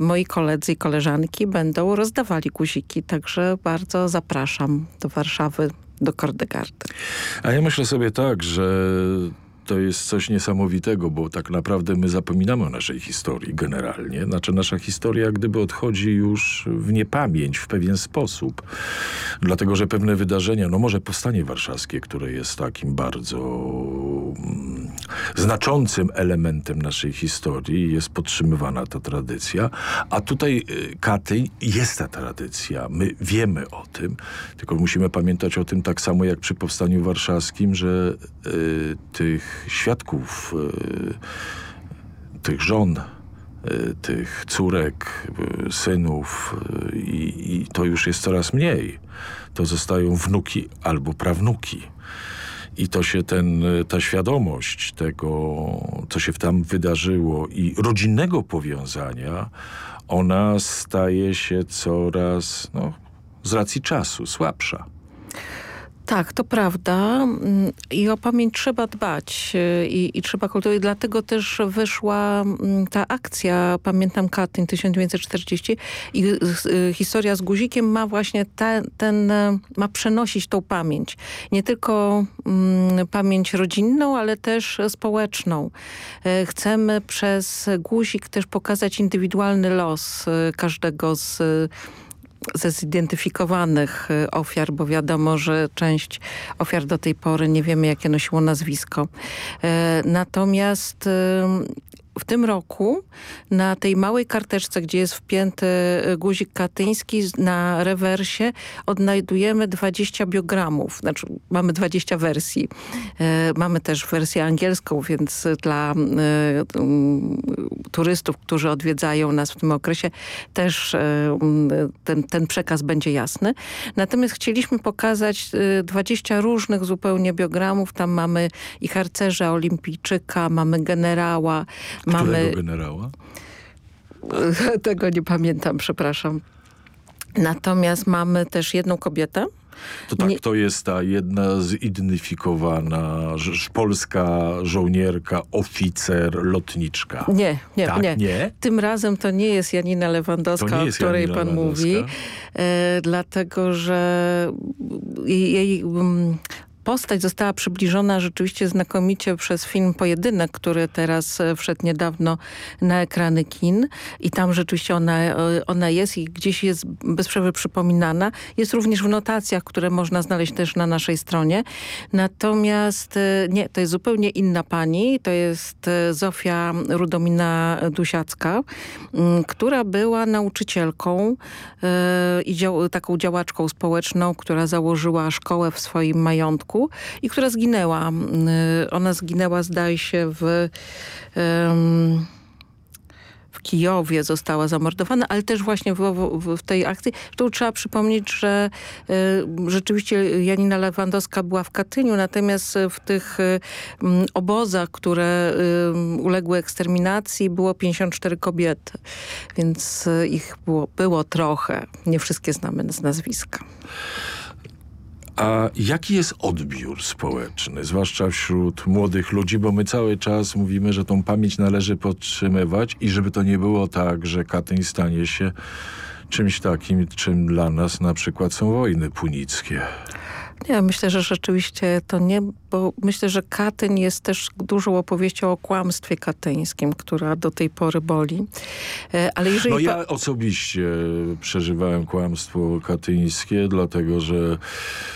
Speaker 28: moi koledzy i koleżanki będą rozdawali guziki, także bardzo zapraszam do Warszawy, do Kordegardy.
Speaker 11: A ja myślę sobie tak, że to jest coś niesamowitego, bo tak naprawdę my zapominamy o naszej historii generalnie. Znaczy nasza historia gdyby odchodzi już w niepamięć w pewien sposób. Dlatego, że pewne wydarzenia, no może powstanie warszawskie, które jest takim bardzo mm, znaczącym elementem naszej historii, jest podtrzymywana ta tradycja, a tutaj y, Katyń jest ta tradycja. My wiemy o tym, tylko musimy pamiętać o tym tak samo jak przy Powstaniu Warszawskim, że y, tych świadków, e, tych żon, e, tych córek, e, synów i, i to już jest coraz mniej. To zostają wnuki albo prawnuki. I to się ten, ta świadomość tego, co się tam wydarzyło i rodzinnego powiązania, ona staje się coraz, no, z racji czasu, słabsza.
Speaker 28: Tak, to prawda mm, i o pamięć trzeba dbać y, i, i trzeba kultywować. Dlatego też wyszła mm, ta akcja Pamiętam Katyń 1940 i y, historia z guzikiem ma właśnie te, ten, y, ma przenosić tą pamięć. Nie tylko mm, pamięć rodzinną, ale też społeczną. Chcemy przez guzik też pokazać indywidualny los każdego z ze zidentyfikowanych y, ofiar, bo wiadomo, że część ofiar do tej pory nie wiemy, jakie nosiło nazwisko. E, natomiast w tym roku na tej małej karteczce, gdzie jest wpięty y, guzik katyński, na rewersie odnajdujemy 20 biogramów. Znaczy mamy 20 wersji. E, mamy też wersję angielską, więc dla e, turystów, którzy odwiedzają nas w tym okresie też e, ten, ten przekaz będzie jasny. Natomiast chcieliśmy pokazać 20 różnych zupełnie biogramów. Tam mamy i harcerza olimpijczyka, mamy generała,
Speaker 11: Którego
Speaker 28: mamy...
Speaker 11: generała? [laughs]
Speaker 28: Tego nie pamiętam, przepraszam. Natomiast mamy też jedną kobietę.
Speaker 11: To tak, nie... to jest ta jedna zidentyfikowana polska żołnierka, oficer, lotniczka.
Speaker 28: Nie, nie,
Speaker 11: tak,
Speaker 28: nie,
Speaker 11: nie.
Speaker 28: Tym razem to nie jest Janina Lewandowska,
Speaker 11: jest
Speaker 28: o której
Speaker 11: Janina
Speaker 28: pan mówi. E, dlatego, że jej, jej um, postać została przybliżona rzeczywiście znakomicie przez film Pojedynek, który teraz e, wszedł niedawno na ekrany kin i tam rzeczywiście ona, e, ona jest i gdzieś jest bez przerwy przypominana. Jest również w notacjach, które można znaleźć też na naszej stronie. Natomiast e, nie, to jest zupełnie inna pani. To jest Zofia Rudomina Dusiacka, która była nauczycielką i dział, taką działaczką społeczną, która założyła szkołę w swoim majątku i która zginęła. Y, ona zginęła zdaje się w... W Kijowie została zamordowana, ale też właśnie w, w, w tej akcji. Tu trzeba przypomnieć, że y, rzeczywiście Janina Lewandowska była w Katyniu, natomiast w tych y, obozach, które uległy eksterminacji było 54 kobiety, więc ich było, było trochę. Nie wszystkie znamy z nazwiska.
Speaker 11: A jaki jest odbiór społeczny, zwłaszcza wśród młodych ludzi, bo my cały czas mówimy, że tą pamięć należy podtrzymywać i żeby to nie było tak, że Katyń stanie się czymś takim, czym dla nas na przykład są wojny punickie.
Speaker 28: Nie, myślę, że rzeczywiście to nie, bo myślę, że Katyń jest też dużą opowieścią o kłamstwie katyńskim, która do tej pory boli.
Speaker 11: E, ale jeżeli... No ja osobiście przeżywałem kłamstwo katyńskie, dlatego że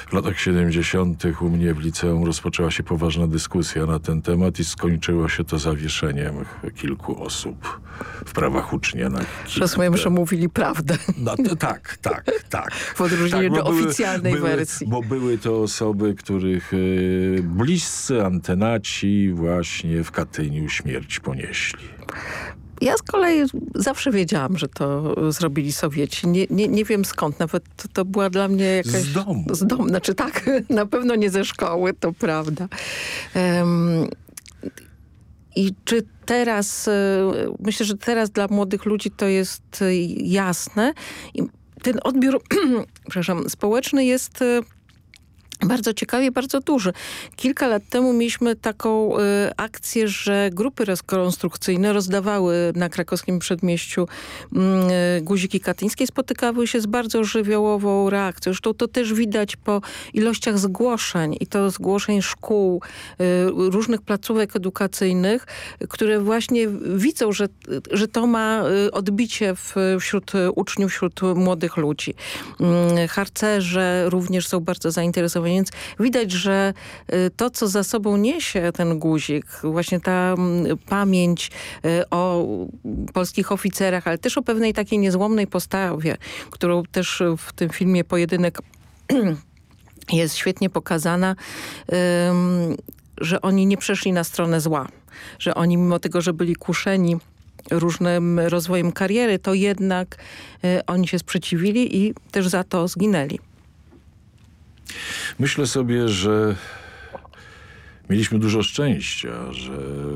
Speaker 11: w latach 70. u mnie w liceum rozpoczęła się poważna dyskusja na ten temat i skończyło się to zawieszeniem kilku osób w prawach ucznia. Na
Speaker 28: Rozumiem, że mówili prawdę.
Speaker 11: No, tak, tak, tak.
Speaker 28: W odróżnieniu tak, do były, oficjalnej
Speaker 11: były,
Speaker 28: wersji.
Speaker 11: Bo były to osoby, których y, bliscy antenaci właśnie w Katyniu śmierć ponieśli.
Speaker 28: Ja z kolei zawsze wiedziałam, że to zrobili Sowieci. Nie, nie, nie wiem skąd. Nawet to, to była dla mnie jakaś...
Speaker 11: Z domu.
Speaker 28: Z domu. Znaczy tak, [laughs] na pewno nie ze szkoły, to prawda. Um, I czy teraz, e, myślę, że teraz dla młodych ludzi to jest e, jasne. I ten odbiór, [clears throat] przepraszam, społeczny jest e, bardzo ciekawie, bardzo duży. Kilka lat temu mieliśmy taką y, akcję, że grupy rekonstrukcyjne rozdawały na krakowskim przedmieściu y, guziki katyńskie. Spotykały się z bardzo żywiołową reakcją. Zresztą to też widać po ilościach zgłoszeń i to zgłoszeń szkół, y, różnych placówek edukacyjnych, które właśnie widzą, że, że to ma odbicie w, wśród uczniów, wśród młodych ludzi. Harcerze również są bardzo zainteresowani więc widać, że y, to, co za sobą niesie ten guzik, właśnie ta pamięć y, o polskich oficerach, ale też o pewnej takiej niezłomnej postawie, którą też w tym filmie Pojedynek [clears throat] jest świetnie pokazana, że oni nie przeszli na stronę zła. Że oni mimo tego, że byli kuszeni różnym rozwojem kariery, to jednak y, oni się sprzeciwili i też za to zginęli.
Speaker 11: Myślę sobie, że mieliśmy dużo szczęścia, że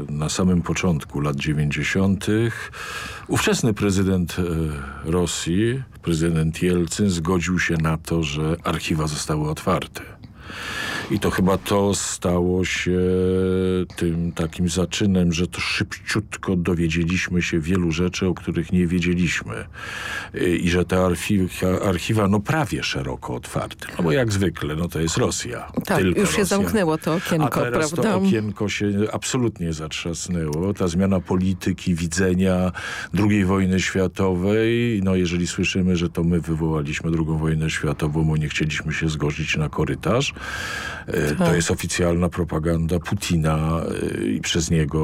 Speaker 11: na samym początku lat 90. ówczesny prezydent e, Rosji, prezydent Jelcyn zgodził się na to, że archiwa zostały otwarte. I to chyba to stało się tym takim zaczynem, że to szybciutko dowiedzieliśmy się wielu rzeczy, o których nie wiedzieliśmy. I że te archiwa, archiwa no prawie szeroko otwarte. No bo jak zwykle, no to jest Rosja.
Speaker 28: Tak, już się
Speaker 11: Rosja.
Speaker 28: zamknęło to okienko,
Speaker 11: A teraz
Speaker 28: prawda?
Speaker 11: to okienko się absolutnie zatrzasnęło. Ta zmiana polityki, widzenia II wojny światowej, no jeżeli słyszymy, że to my wywołaliśmy II wojnę światową, bo nie chcieliśmy się zgodzić na korytarz, E, to tak. jest oficjalna propaganda Putina e, i przez niego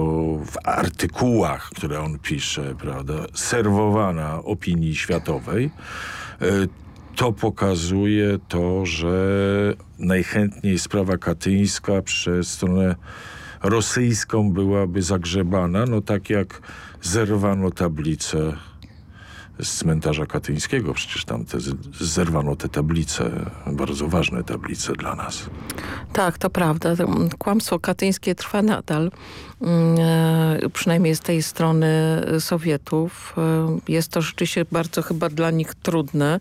Speaker 11: w artykułach, które on pisze, prawda, serwowana opinii światowej. E, to pokazuje to, że najchętniej sprawa katyńska przez stronę rosyjską byłaby zagrzebana, no tak jak zerwano tablicę z cmentarza katyńskiego. Przecież tam te, zerwano te tablice, bardzo ważne tablice dla nas.
Speaker 28: Tak, to prawda. Kłamstwo katyńskie trwa nadal. Mm, e, przynajmniej z tej strony Sowietów. E, jest to rzeczywiście bardzo chyba dla nich trudne.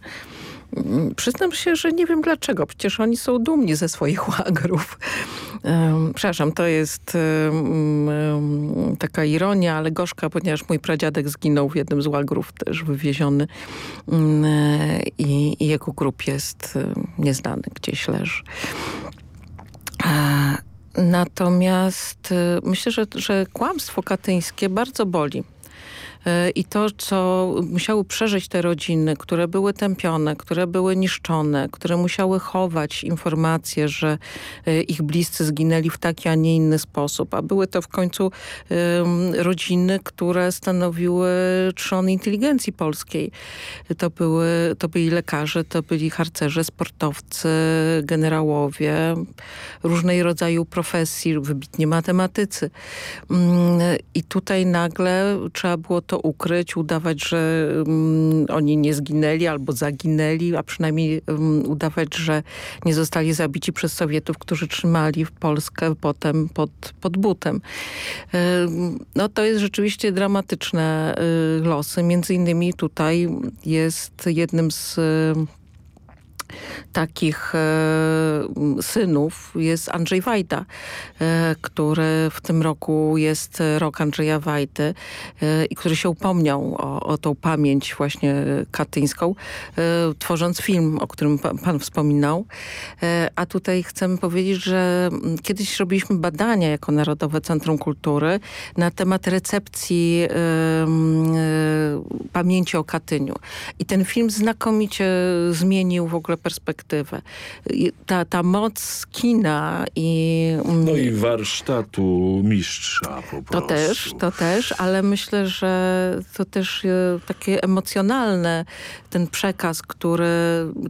Speaker 28: Mm, przyznam się, że nie wiem dlaczego. Przecież oni są dumni ze swoich łagrów. Przepraszam, to jest taka ironia, ale gorzka, ponieważ mój pradziadek zginął w jednym z łagrów, też wywieziony mm, i, i jego grób jest nieznany, gdzieś leży. Natomiast myślę, że, że kłamstwo katyńskie bardzo boli. I to, co musiały przeżyć te rodziny, które były tępione, które były niszczone, które musiały chować informacje, że e, ich bliscy zginęli w taki, a nie inny sposób, a były to w końcu rodziny, które stanowiły trzon inteligencji polskiej. To, były, to byli lekarze, to byli harcerze, sportowcy, generałowie, różnej rodzaju profesji, wybitnie matematycy. Mm, I tutaj nagle trzeba było to to ukryć, udawać, że um, oni nie zginęli albo zaginęli, a przynajmniej um, udawać, że nie zostali zabici przez Sowietów, którzy trzymali Polskę potem pod, pod butem. no to jest rzeczywiście dramatyczne y, losy. Między innymi tutaj jest jednym z takich e, synów jest Andrzej Wajda, e, który w tym roku jest rok Andrzeja Wajdy e, i który się upomniał o, o tą pamięć właśnie katyńską, tworząc film, o którym pan, wspominał. A tutaj chcemy powiedzieć, że kiedyś robiliśmy badania jako Narodowe Centrum Kultury na temat recepcji pamięci o Katyniu. I ten film znakomicie zmienił w ogóle perspektywę. Ta, ta moc kina i...
Speaker 11: Mm, no i warsztatu mistrza po prostu.
Speaker 28: To też, to też, ale myślę, że to też e, takie emocjonalne, ten przekaz, który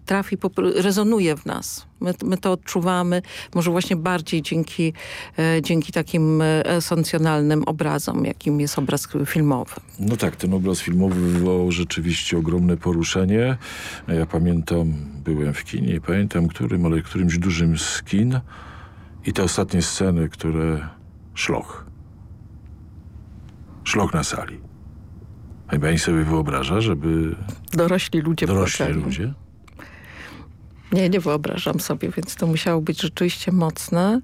Speaker 28: trafi, rezonuje w nas. My, my to odczuwamy może właśnie bardziej dzięki, e, dzięki takim esencjonalnym obrazom, jakim jest obraz filmowy.
Speaker 11: No tak, ten obraz filmowy wywołał rzeczywiście ogromne poruszenie. Ja pamiętam, byłem w kinie, pamiętam którym, ale którymś dużym z kin i te ostatnie sceny, które szloch. Szloch na sali. Pani sobie wyobraża, żeby...
Speaker 28: Dorośli ludzie
Speaker 11: Dorośli płakali. ludzie?
Speaker 28: Nie, nie wyobrażam sobie, więc to musiało być rzeczywiście mocne.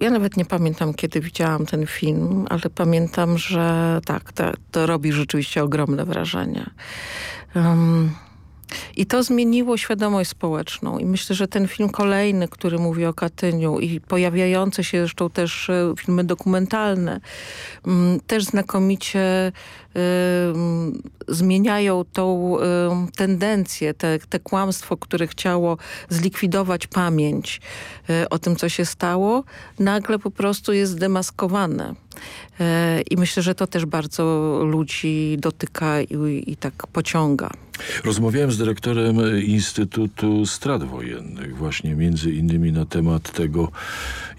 Speaker 28: Ja nawet nie pamiętam, kiedy widziałam ten film, ale pamiętam, że tak, to, to robi rzeczywiście ogromne wrażenie. Um, i to zmieniło świadomość społeczną i myślę, że ten film kolejny, który mówi o Katyniu i pojawiające się zresztą też e, filmy dokumentalne, mm, też znakomicie zmieniają tą tendencję, te, te kłamstwo, które chciało zlikwidować pamięć o tym, co się stało, nagle po prostu jest zdemaskowane. Y, I myślę, że to też bardzo ludzi dotyka i, i tak pociąga.
Speaker 11: Rozmawiałem z dyrektorem Instytutu Strat Wojennych właśnie między innymi na temat tego,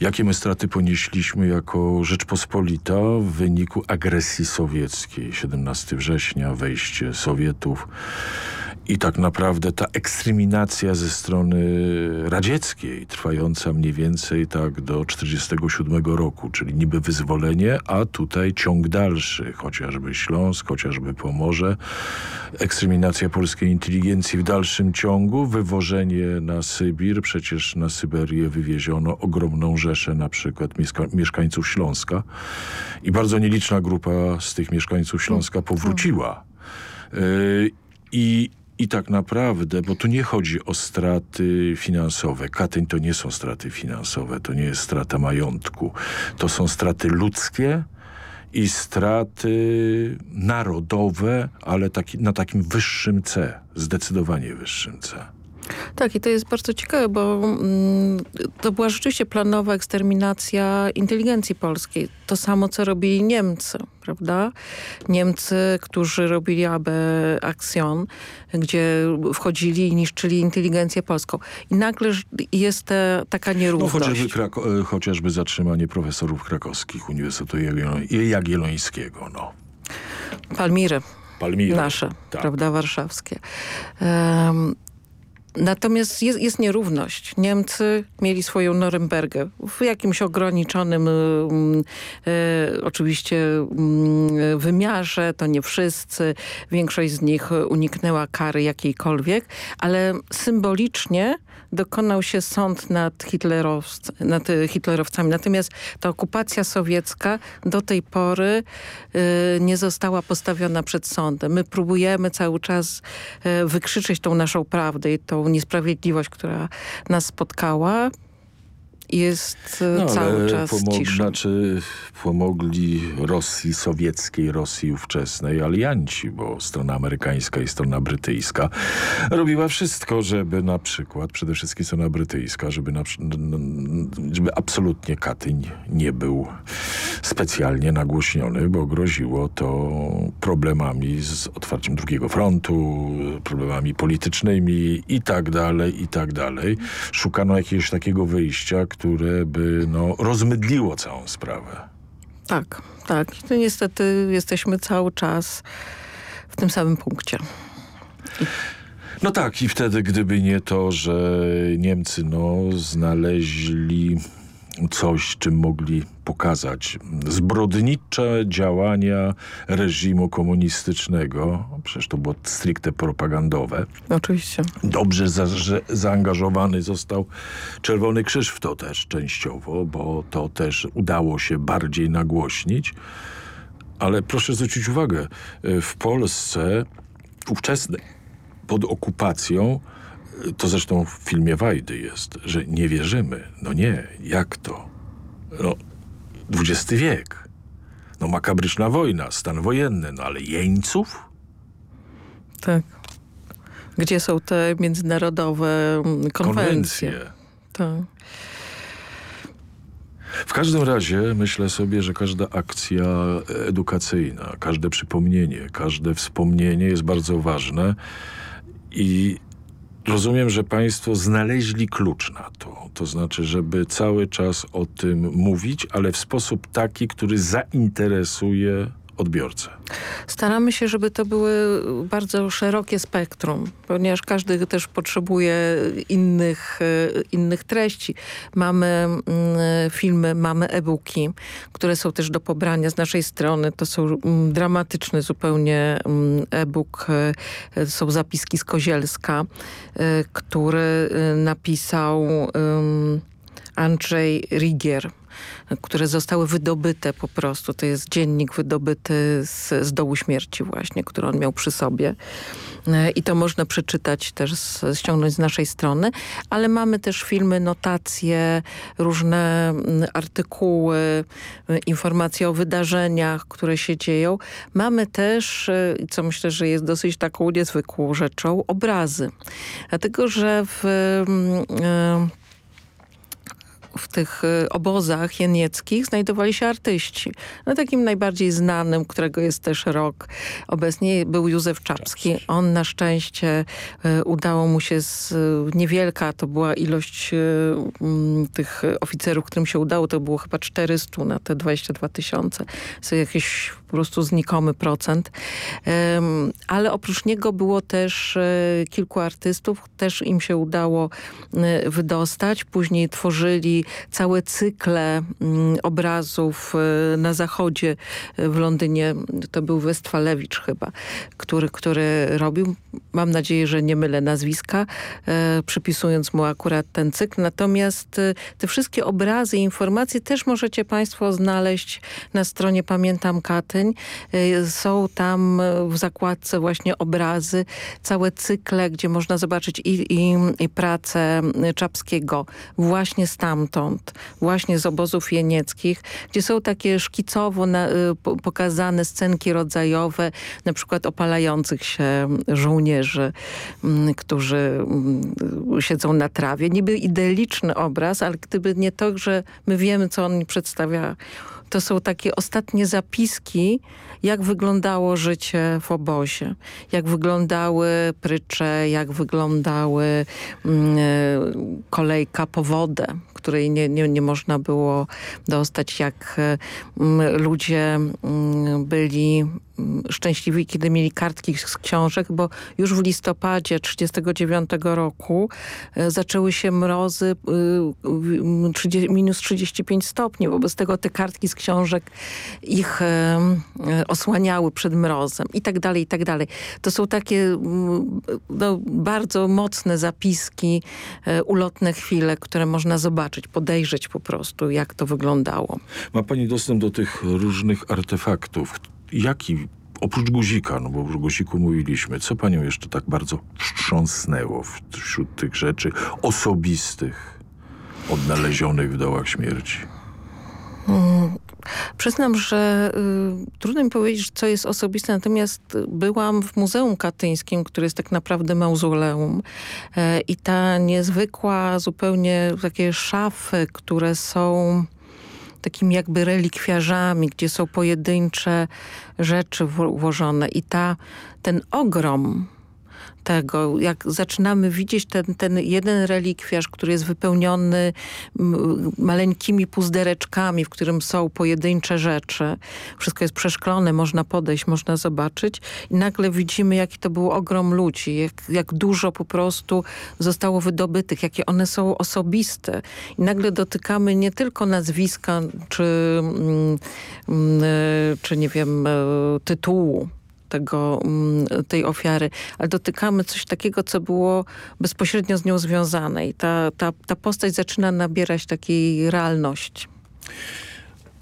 Speaker 11: jakie my straty ponieśliśmy jako Rzeczpospolita w wyniku agresji sowieckiej. 17 września, wejście Sowietów i tak naprawdę ta ekstreminacja ze strony radzieckiej, trwająca mniej więcej tak do 47 roku, czyli niby wyzwolenie, a tutaj ciąg dalszy, chociażby Śląsk, chociażby Pomorze, ekstreminacja polskiej inteligencji w dalszym ciągu, wywożenie na Sybir, przecież na Syberię wywieziono ogromną rzeszę na przykład mieszkańców Śląska. I bardzo nieliczna grupa z tych mieszkańców Śląska powróciła. Yy, I i tak naprawdę, bo tu nie chodzi o straty finansowe. Katyń to nie są straty finansowe, to nie jest strata majątku. To są straty ludzkie i straty narodowe, ale taki, na takim wyższym C, zdecydowanie wyższym C.
Speaker 28: Tak, i to jest bardzo ciekawe, bo mm, to była rzeczywiście planowa eksterminacja inteligencji polskiej. To samo, co robili Niemcy, prawda? Niemcy, którzy robili AB Action, gdzie wchodzili i niszczyli inteligencję polską. I nagle jest ta, taka nierówność.
Speaker 11: No, chociażby, Krako e, chociażby zatrzymanie profesorów krakowskich Uniwersytetu Jagiellońskiego. No.
Speaker 28: Palmiry.
Speaker 11: Palmiry.
Speaker 28: Nasze, tak. prawda, warszawskie. Um, Natomiast jest, jest, nierówność. Niemcy mieli swoją Norymbergę w jakimś ograniczonym e, oczywiście mm, wymiarze, to nie wszyscy. Większość z nich uniknęła kary jakiejkolwiek, ale symbolicznie dokonał się sąd nad, nad hitlerowcami. Natomiast ta okupacja sowiecka do tej pory y, nie została postawiona przed sądem. My próbujemy cały czas y, wykrzyczeć tą naszą prawdę i tą niesprawiedliwość, która nas spotkała jest
Speaker 11: no,
Speaker 28: cały czas
Speaker 11: pomog,
Speaker 28: cisza.
Speaker 11: Znaczy pomogli Rosji sowieckiej, Rosji ówczesnej alianci, bo strona amerykańska i strona brytyjska robiła wszystko, żeby na przykład, przede wszystkim strona brytyjska, żeby, na, żeby absolutnie Katyń nie był specjalnie nagłośniony, bo groziło to problemami z otwarciem drugiego frontu, problemami politycznymi i tak dalej, i tak dalej. Szukano jakiegoś takiego wyjścia, które by no, rozmydliło całą sprawę.
Speaker 28: Tak, tak. To niestety jesteśmy cały czas w tym samym punkcie.
Speaker 11: I... No tak, i wtedy gdyby nie to, że Niemcy no, znaleźli coś, czym mogli pokazać zbrodnicze działania reżimu komunistycznego. Przecież to było stricte propagandowe.
Speaker 28: Oczywiście.
Speaker 11: Dobrze za, zaangażowany został Czerwony Krzyż w to też częściowo, bo to też udało się bardziej nagłośnić. Ale proszę zwrócić uwagę, w Polsce ówczesnej, pod okupacją, to zresztą w filmie Wajdy jest, że nie wierzymy. No nie, jak to? No, XX wiek. No makabryczna wojna, stan wojenny, no ale jeńców?
Speaker 28: Tak. Gdzie są te międzynarodowe konwencje? konwencje. Tak.
Speaker 11: W każdym razie myślę sobie, że każda akcja edukacyjna, każde przypomnienie, każde wspomnienie jest bardzo ważne i Rozumiem, że państwo znaleźli klucz na to. To znaczy, żeby cały czas o tym mówić, ale w sposób taki, który zainteresuje odbiorcę.
Speaker 28: Staramy się, żeby to były bardzo szerokie spektrum, ponieważ każdy też potrzebuje innych, innych treści. Mamy mm, filmy, mamy e-booki, które są też do pobrania z naszej strony. To są mm, dramatyczny zupełnie mm, e-book. Są zapiski z Kozielska, który napisał Andrzej Rigier które zostały wydobyte po prostu. To jest dziennik wydobyty z, z dołu śmierci właśnie, który on miał przy sobie. I to można przeczytać też, z, ściągnąć z naszej strony, ale mamy też filmy, notacje, różne mm, artykuły, y, informacje o wydarzeniach, które się dzieją. Mamy też, y, co myślę, że jest dosyć taką niezwykłą rzeczą, obrazy. Dlatego, że w mm, y, w tych y, obozach jenieckich znajdowali się artyści. No takim najbardziej znanym, którego jest też rok obecnie, był Józef Czapski. On na szczęście y, udało mu się z niewielka, to była ilość y, mm, tych oficerów, którym się udało, to było chyba 400 na te 22 tysiące. To jakieś po prostu znikomy procent. Ale oprócz niego było też kilku artystów, też im się udało wydostać. Później tworzyli całe cykle mm, obrazów y, na zachodzie w Londynie. To był Westfalewicz chyba, który, który robił. Mam nadzieję, że nie mylę nazwiska, przypisując mu akurat ten cykl. Natomiast te wszystkie obrazy i informacje też możecie Państwo znaleźć na stronie Pamiętam Katyń. Są tam w zakładce właśnie obrazy, całe cykle, gdzie można zobaczyć i, i, i pracę Czapskiego właśnie stamtąd właśnie z obozów jenieckich, gdzie są takie szkicowo na, y, pokazane scenki rodzajowe, na przykład opalających się żołnierzy, mm, którzy mm, siedzą na trawie. Niby idealiczny obraz, ale gdyby nie to, że my wiemy, co on przedstawia, to są takie ostatnie zapiski, jak wyglądało życie w obozie, jak wyglądały prycze, jak wyglądały mm, e, kolejka po wodę, której nie, nie, nie można było dostać, jak mm, ludzie mm, byli szczęśliwi, kiedy mieli kartki z książek, bo już w listopadzie 1939 roku e, zaczęły się mrozy y, minus 35 stopni. Wobec tego te kartki z książek ich e, osłaniały przed mrozem i tak dalej, i tak dalej. To są takie no, bardzo mocne zapiski, e, ulotne chwile, które można zobaczyć, podejrzeć po prostu, jak to wyglądało.
Speaker 11: Ma pani dostęp do tych różnych artefaktów, jaki oprócz guzika, no bo o guziku mówiliśmy, co panią jeszcze tak bardzo wstrząsnęło wśród tych rzeczy osobistych odnalezionych w dołach śmierci?
Speaker 28: Mm, przyznam, że y, trudno mi powiedzieć, co jest osobiste, natomiast byłam w Muzeum Katyńskim, które jest tak naprawdę mauzoleum y, i ta niezwykła zupełnie takie szafy, które są takimi jakby relikwiarzami, gdzie są pojedyncze rzeczy włożone. I ta, ten ogrom tego, jak zaczynamy widzieć ten, ten jeden relikwiarz, który jest wypełniony maleńkimi puzdereczkami, w którym są pojedyncze rzeczy. Wszystko jest przeszklone, można podejść, można zobaczyć i nagle widzimy, jaki to był ogrom ludzi, jak, jak dużo po prostu zostało wydobytych, jakie one są osobiste. I nagle dotykamy nie tylko nazwiska, czy, mm, mm, czy nie wiem, e, tytułu, tego, mm, tej ofiary, ale dotykamy coś takiego, co było bezpośrednio z nią związane i ta, ta, ta postać zaczyna nabierać takiej realności.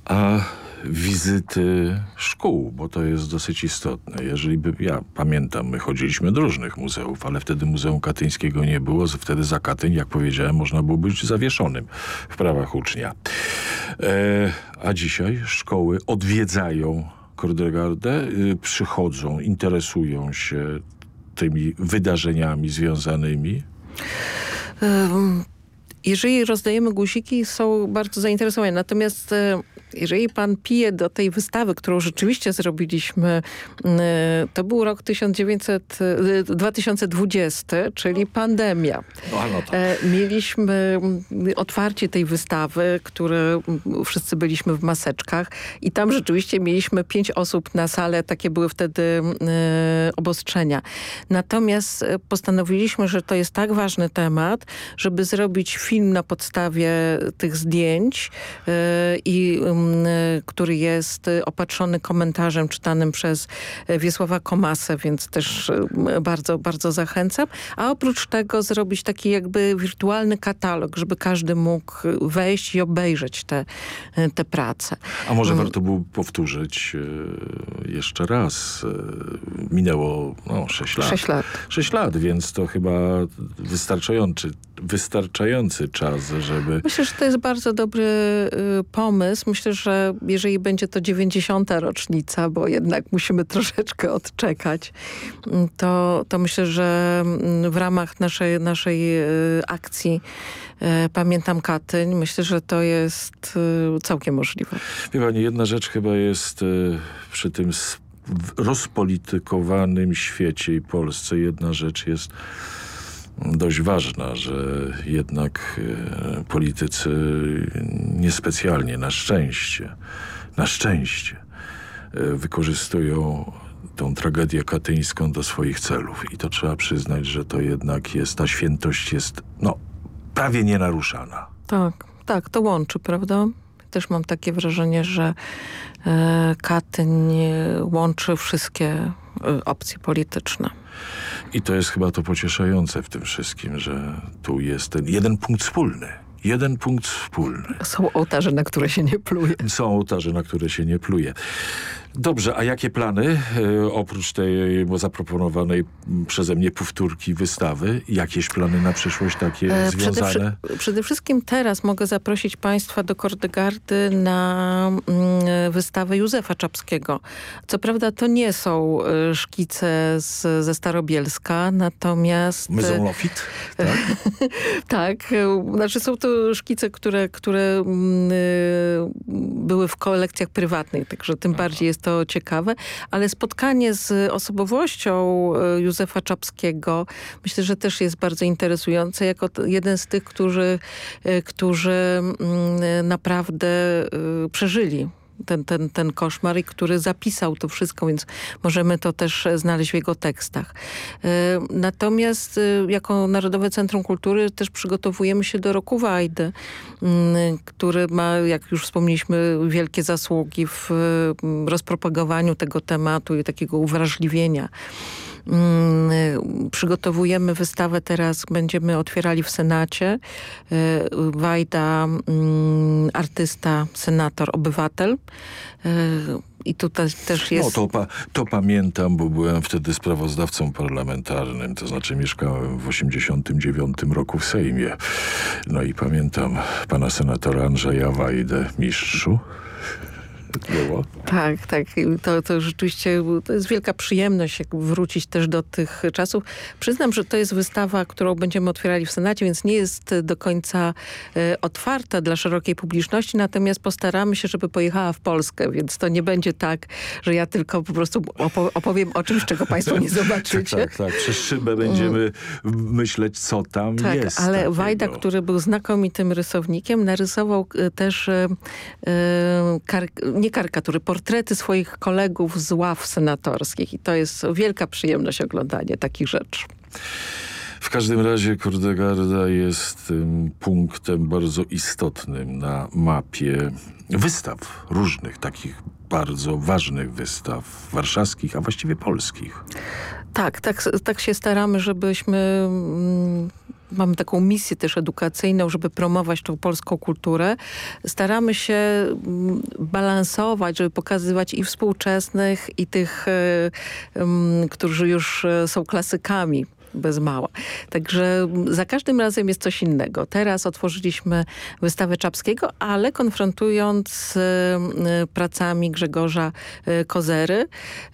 Speaker 11: A wizyty szkół, bo to jest dosyć istotne. Jeżeli by, ja pamiętam, my chodziliśmy do różnych muzeów, ale wtedy Muzeum Katyńskiego nie było, wtedy za Katyń, jak powiedziałem, można było być zawieszonym w prawach ucznia. E, a dzisiaj szkoły odwiedzają Kordegardę, y, przychodzą, interesują się tymi wydarzeniami związanymi?
Speaker 28: Jeżeli rozdajemy guziki, są bardzo zainteresowani. Natomiast e, jeżeli pan pije do tej wystawy, którą rzeczywiście zrobiliśmy, e, to był rok 1900, 2020, e, czyli pandemia.
Speaker 11: No, no.
Speaker 28: Mieliśmy otwarcie tej wystawy, które wszyscy byliśmy w maseczkach i tam rzeczywiście mieliśmy pięć osób na salę. Takie były wtedy obostrzenia. Natomiast postanowiliśmy, że to jest tak ważny temat, żeby zrobić film na podstawie tych zdjęć y, i y, który jest opatrzony komentarzem czytanym przez Wiesława Komasę, więc też y, bardzo, bardzo zachęcam. A oprócz tego zrobić taki jakby wirtualny katalog, żeby każdy mógł wejść i obejrzeć te, te prace.
Speaker 11: A może mm. warto było powtórzyć jeszcze raz. Minęło no, 6 lat.
Speaker 28: 6 lat.
Speaker 11: 6 lat, więc to chyba wystarczający, wystarczający czas, żeby...
Speaker 28: Myślę, że to jest bardzo dobry y, pomysł. Myślę, że jeżeli będzie to 90. rocznica, bo jednak musimy troszeczkę odczekać, mm, to, to myślę, że mm, w ramach naszej, naszej y, akcji y, Pamiętam Katyń, myślę, że to jest całkiem możliwe.
Speaker 11: Wie pani, jedna rzecz chyba jest przy tym rozpolitykowanym świecie i Polsce, jedna rzecz jest dość ważna, że jednak e, politycy niespecjalnie, na szczęście, na szczęście e, wykorzystują tą tragedię katyńską do swoich celów. I to trzeba przyznać, że to jednak jest, ta świętość jest no, prawie nienaruszana.
Speaker 28: Tak, tak, to łączy, prawda? Też mam takie wrażenie, że e, Katyń łączy wszystkie opcje polityczne.
Speaker 11: I to jest chyba to pocieszające w tym wszystkim, że tu jest ten jeden punkt wspólny. Jeden punkt wspólny.
Speaker 28: Są ołtarze, na które się nie pluje.
Speaker 11: Są ołtarze, na które się nie pluje. Dobrze, a jakie plany e, oprócz tej zaproponowanej przeze mnie powtórki wystawy? Jakieś plany na przyszłość takie e, związane?
Speaker 28: Przede, przede, wszystkim teraz mogę zaprosić Państwa do Kordegardy na mm, wystawę Józefa Czapskiego. Co prawda to nie są e, szkice z, ze Starobielska, natomiast...
Speaker 11: Maison Lafitte? [laughs] Tak?
Speaker 28: tak, znaczy są to szkice, które, które mm, były w kolekcjach prywatnych, także tym Aha. bardziej jest jest to ciekawe, ale spotkanie z osobowością e, Józefa Czapskiego myślę, że też jest bardzo interesujące, jako jeden z tych, którzy, e, którzy mm, naprawdę e, przeżyli ten, ten, ten koszmar i który zapisał to wszystko, więc możemy to też znaleźć w jego tekstach. E, natomiast e, jako Narodowe Centrum Kultury też przygotowujemy się do roku Wajdy, mm, który ma, jak już wspomnieliśmy, wielkie zasługi w mm, rozpropagowaniu tego tematu i takiego uwrażliwienia przygotowujemy wystawę teraz, będziemy otwierali w Senacie. Y, Wajda, mm, artysta, senator, obywatel. Y, I tutaj też jest...
Speaker 11: No to, pa, to pamiętam, bo byłem wtedy sprawozdawcą parlamentarnym, to znaczy mieszkałem w 89 roku w Sejmie. No i pamiętam pana senatora Andrzeja Wajdę, mistrzu, było.
Speaker 28: Tak, tak. To, to rzeczywiście to jest wielka przyjemność wrócić też do tych czasów. Przyznam, że to jest wystawa, którą będziemy otwierali w Senacie, więc nie jest do końca e, otwarta dla szerokiej publiczności, natomiast postaramy się, żeby pojechała w Polskę, więc to nie będzie tak, że ja tylko po prostu opo opowiem o czymś, czego państwo nie [laughs] zobaczycie.
Speaker 11: tak, tak. Przez szybę będziemy myśleć, co tam
Speaker 28: tak,
Speaker 11: jest.
Speaker 28: ale
Speaker 11: takiego.
Speaker 28: Wajda, który był znakomitym rysownikiem, narysował e, też e, nie karykatury, portrety swoich kolegów z ław senatorskich i to jest wielka przyjemność oglądanie takich rzeczy.
Speaker 11: W każdym razie Kordegarda jest tym punktem bardzo istotnym na mapie wystaw różnych, takich bardzo ważnych wystaw warszawskich, a właściwie polskich.
Speaker 28: Tak, tak, tak się staramy, żebyśmy... Mm, mamy taką misję też edukacyjną, żeby promować tą polską kulturę. Staramy się mm, balansować, żeby pokazywać i współczesnych, i tych, y, którzy już e, są klasykami bez mała. Także za każdym razem jest coś innego. Teraz otworzyliśmy wystawę Czapskiego, ale konfrontując z y, pracami Grzegorza y, Kozery,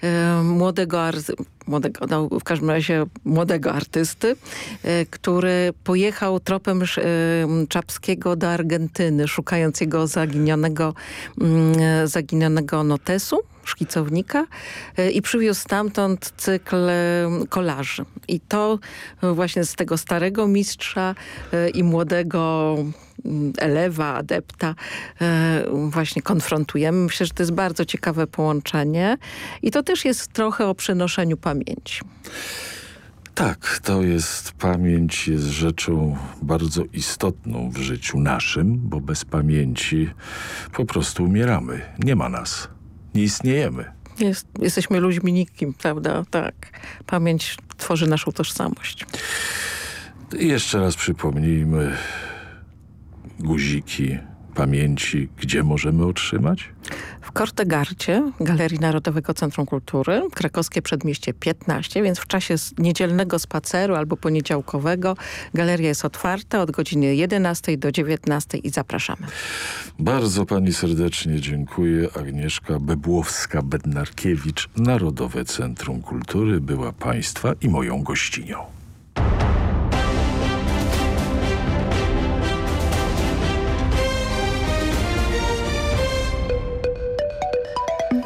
Speaker 28: y, młodego młodego, no, w każdym razie młodego artysty, który pojechał tropem Czapskiego do Argentyny, szukając jego zaginionego, mm, zaginionego notesu szkicownika e, i przywiózł stamtąd cykl e, kolarzy. I to właśnie z tego starego mistrza e, i młodego mm, elewa, adepta właśnie konfrontujemy. Myślę, że to jest bardzo ciekawe połączenie i to też jest trochę o przenoszeniu pamięci.
Speaker 11: Tak, to jest pamięć, jest rzeczą bardzo istotną w życiu naszym, bo bez pamięci po prostu umieramy. Nie ma nas nie istniejemy.
Speaker 28: Jest, jesteśmy ludźmi nikim, prawda? Tak. Pamięć tworzy naszą tożsamość.
Speaker 11: Jeszcze raz przypomnijmy guziki pamięci, gdzie możemy otrzymać?
Speaker 28: W Kortegarcie, Galerii Narodowego Centrum Kultury, krakowskie przedmieście 15, więc w czasie niedzielnego spaceru albo poniedziałkowego galeria jest otwarta od godziny 11 do 19 i zapraszamy.
Speaker 11: Bardzo pani serdecznie dziękuję. Agnieszka Bebłowska-Bednarkiewicz, Narodowe Centrum Kultury była państwa i moją gościnią.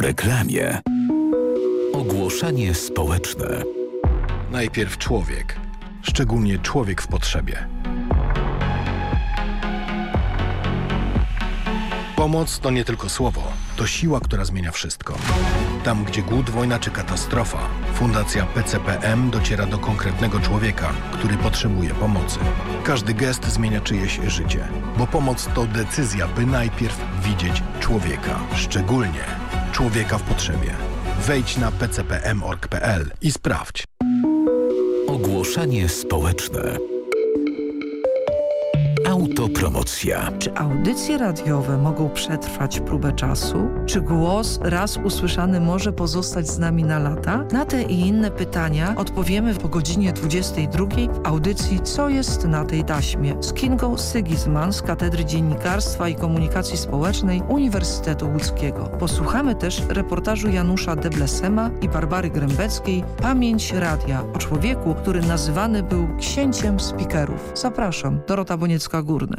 Speaker 1: Reklamie. Ogłoszenie społeczne.
Speaker 29: Najpierw człowiek, szczególnie człowiek w potrzebie. Pomoc to nie tylko słowo, to siła, która zmienia wszystko. Tam, gdzie głód, wojna czy katastrofa, Fundacja PCPM dociera do konkretnego człowieka, który potrzebuje pomocy. Każdy gest zmienia czyjeś życie, bo pomoc to decyzja, by najpierw widzieć człowieka, szczególnie człowieka w potrzebie. Wejdź na pcpm.org.pl i sprawdź.
Speaker 1: Ogłoszenie społeczne. Autopromocja.
Speaker 30: Czy audycje radiowe mogą przetrwać próbę czasu? Czy głos raz usłyszany może pozostać z nami na lata? Na te i inne pytania odpowiemy po godzinie 22 w audycji Co jest na tej taśmie z Kingą Sygisman z Katedry Dziennikarstwa i Komunikacji Społecznej Uniwersytetu Łódzkiego. Posłuchamy też reportażu Janusza Deblesema i Barbary Grębeckiej Pamięć Radia o człowieku, który nazywany był księciem speakerów. Zapraszam, Dorota Boniecka Загурна.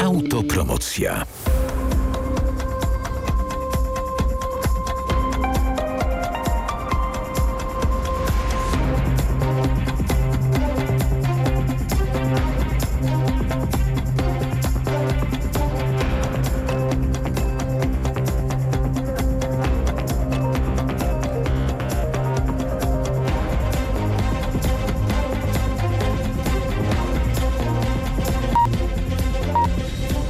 Speaker 1: Autopromocja.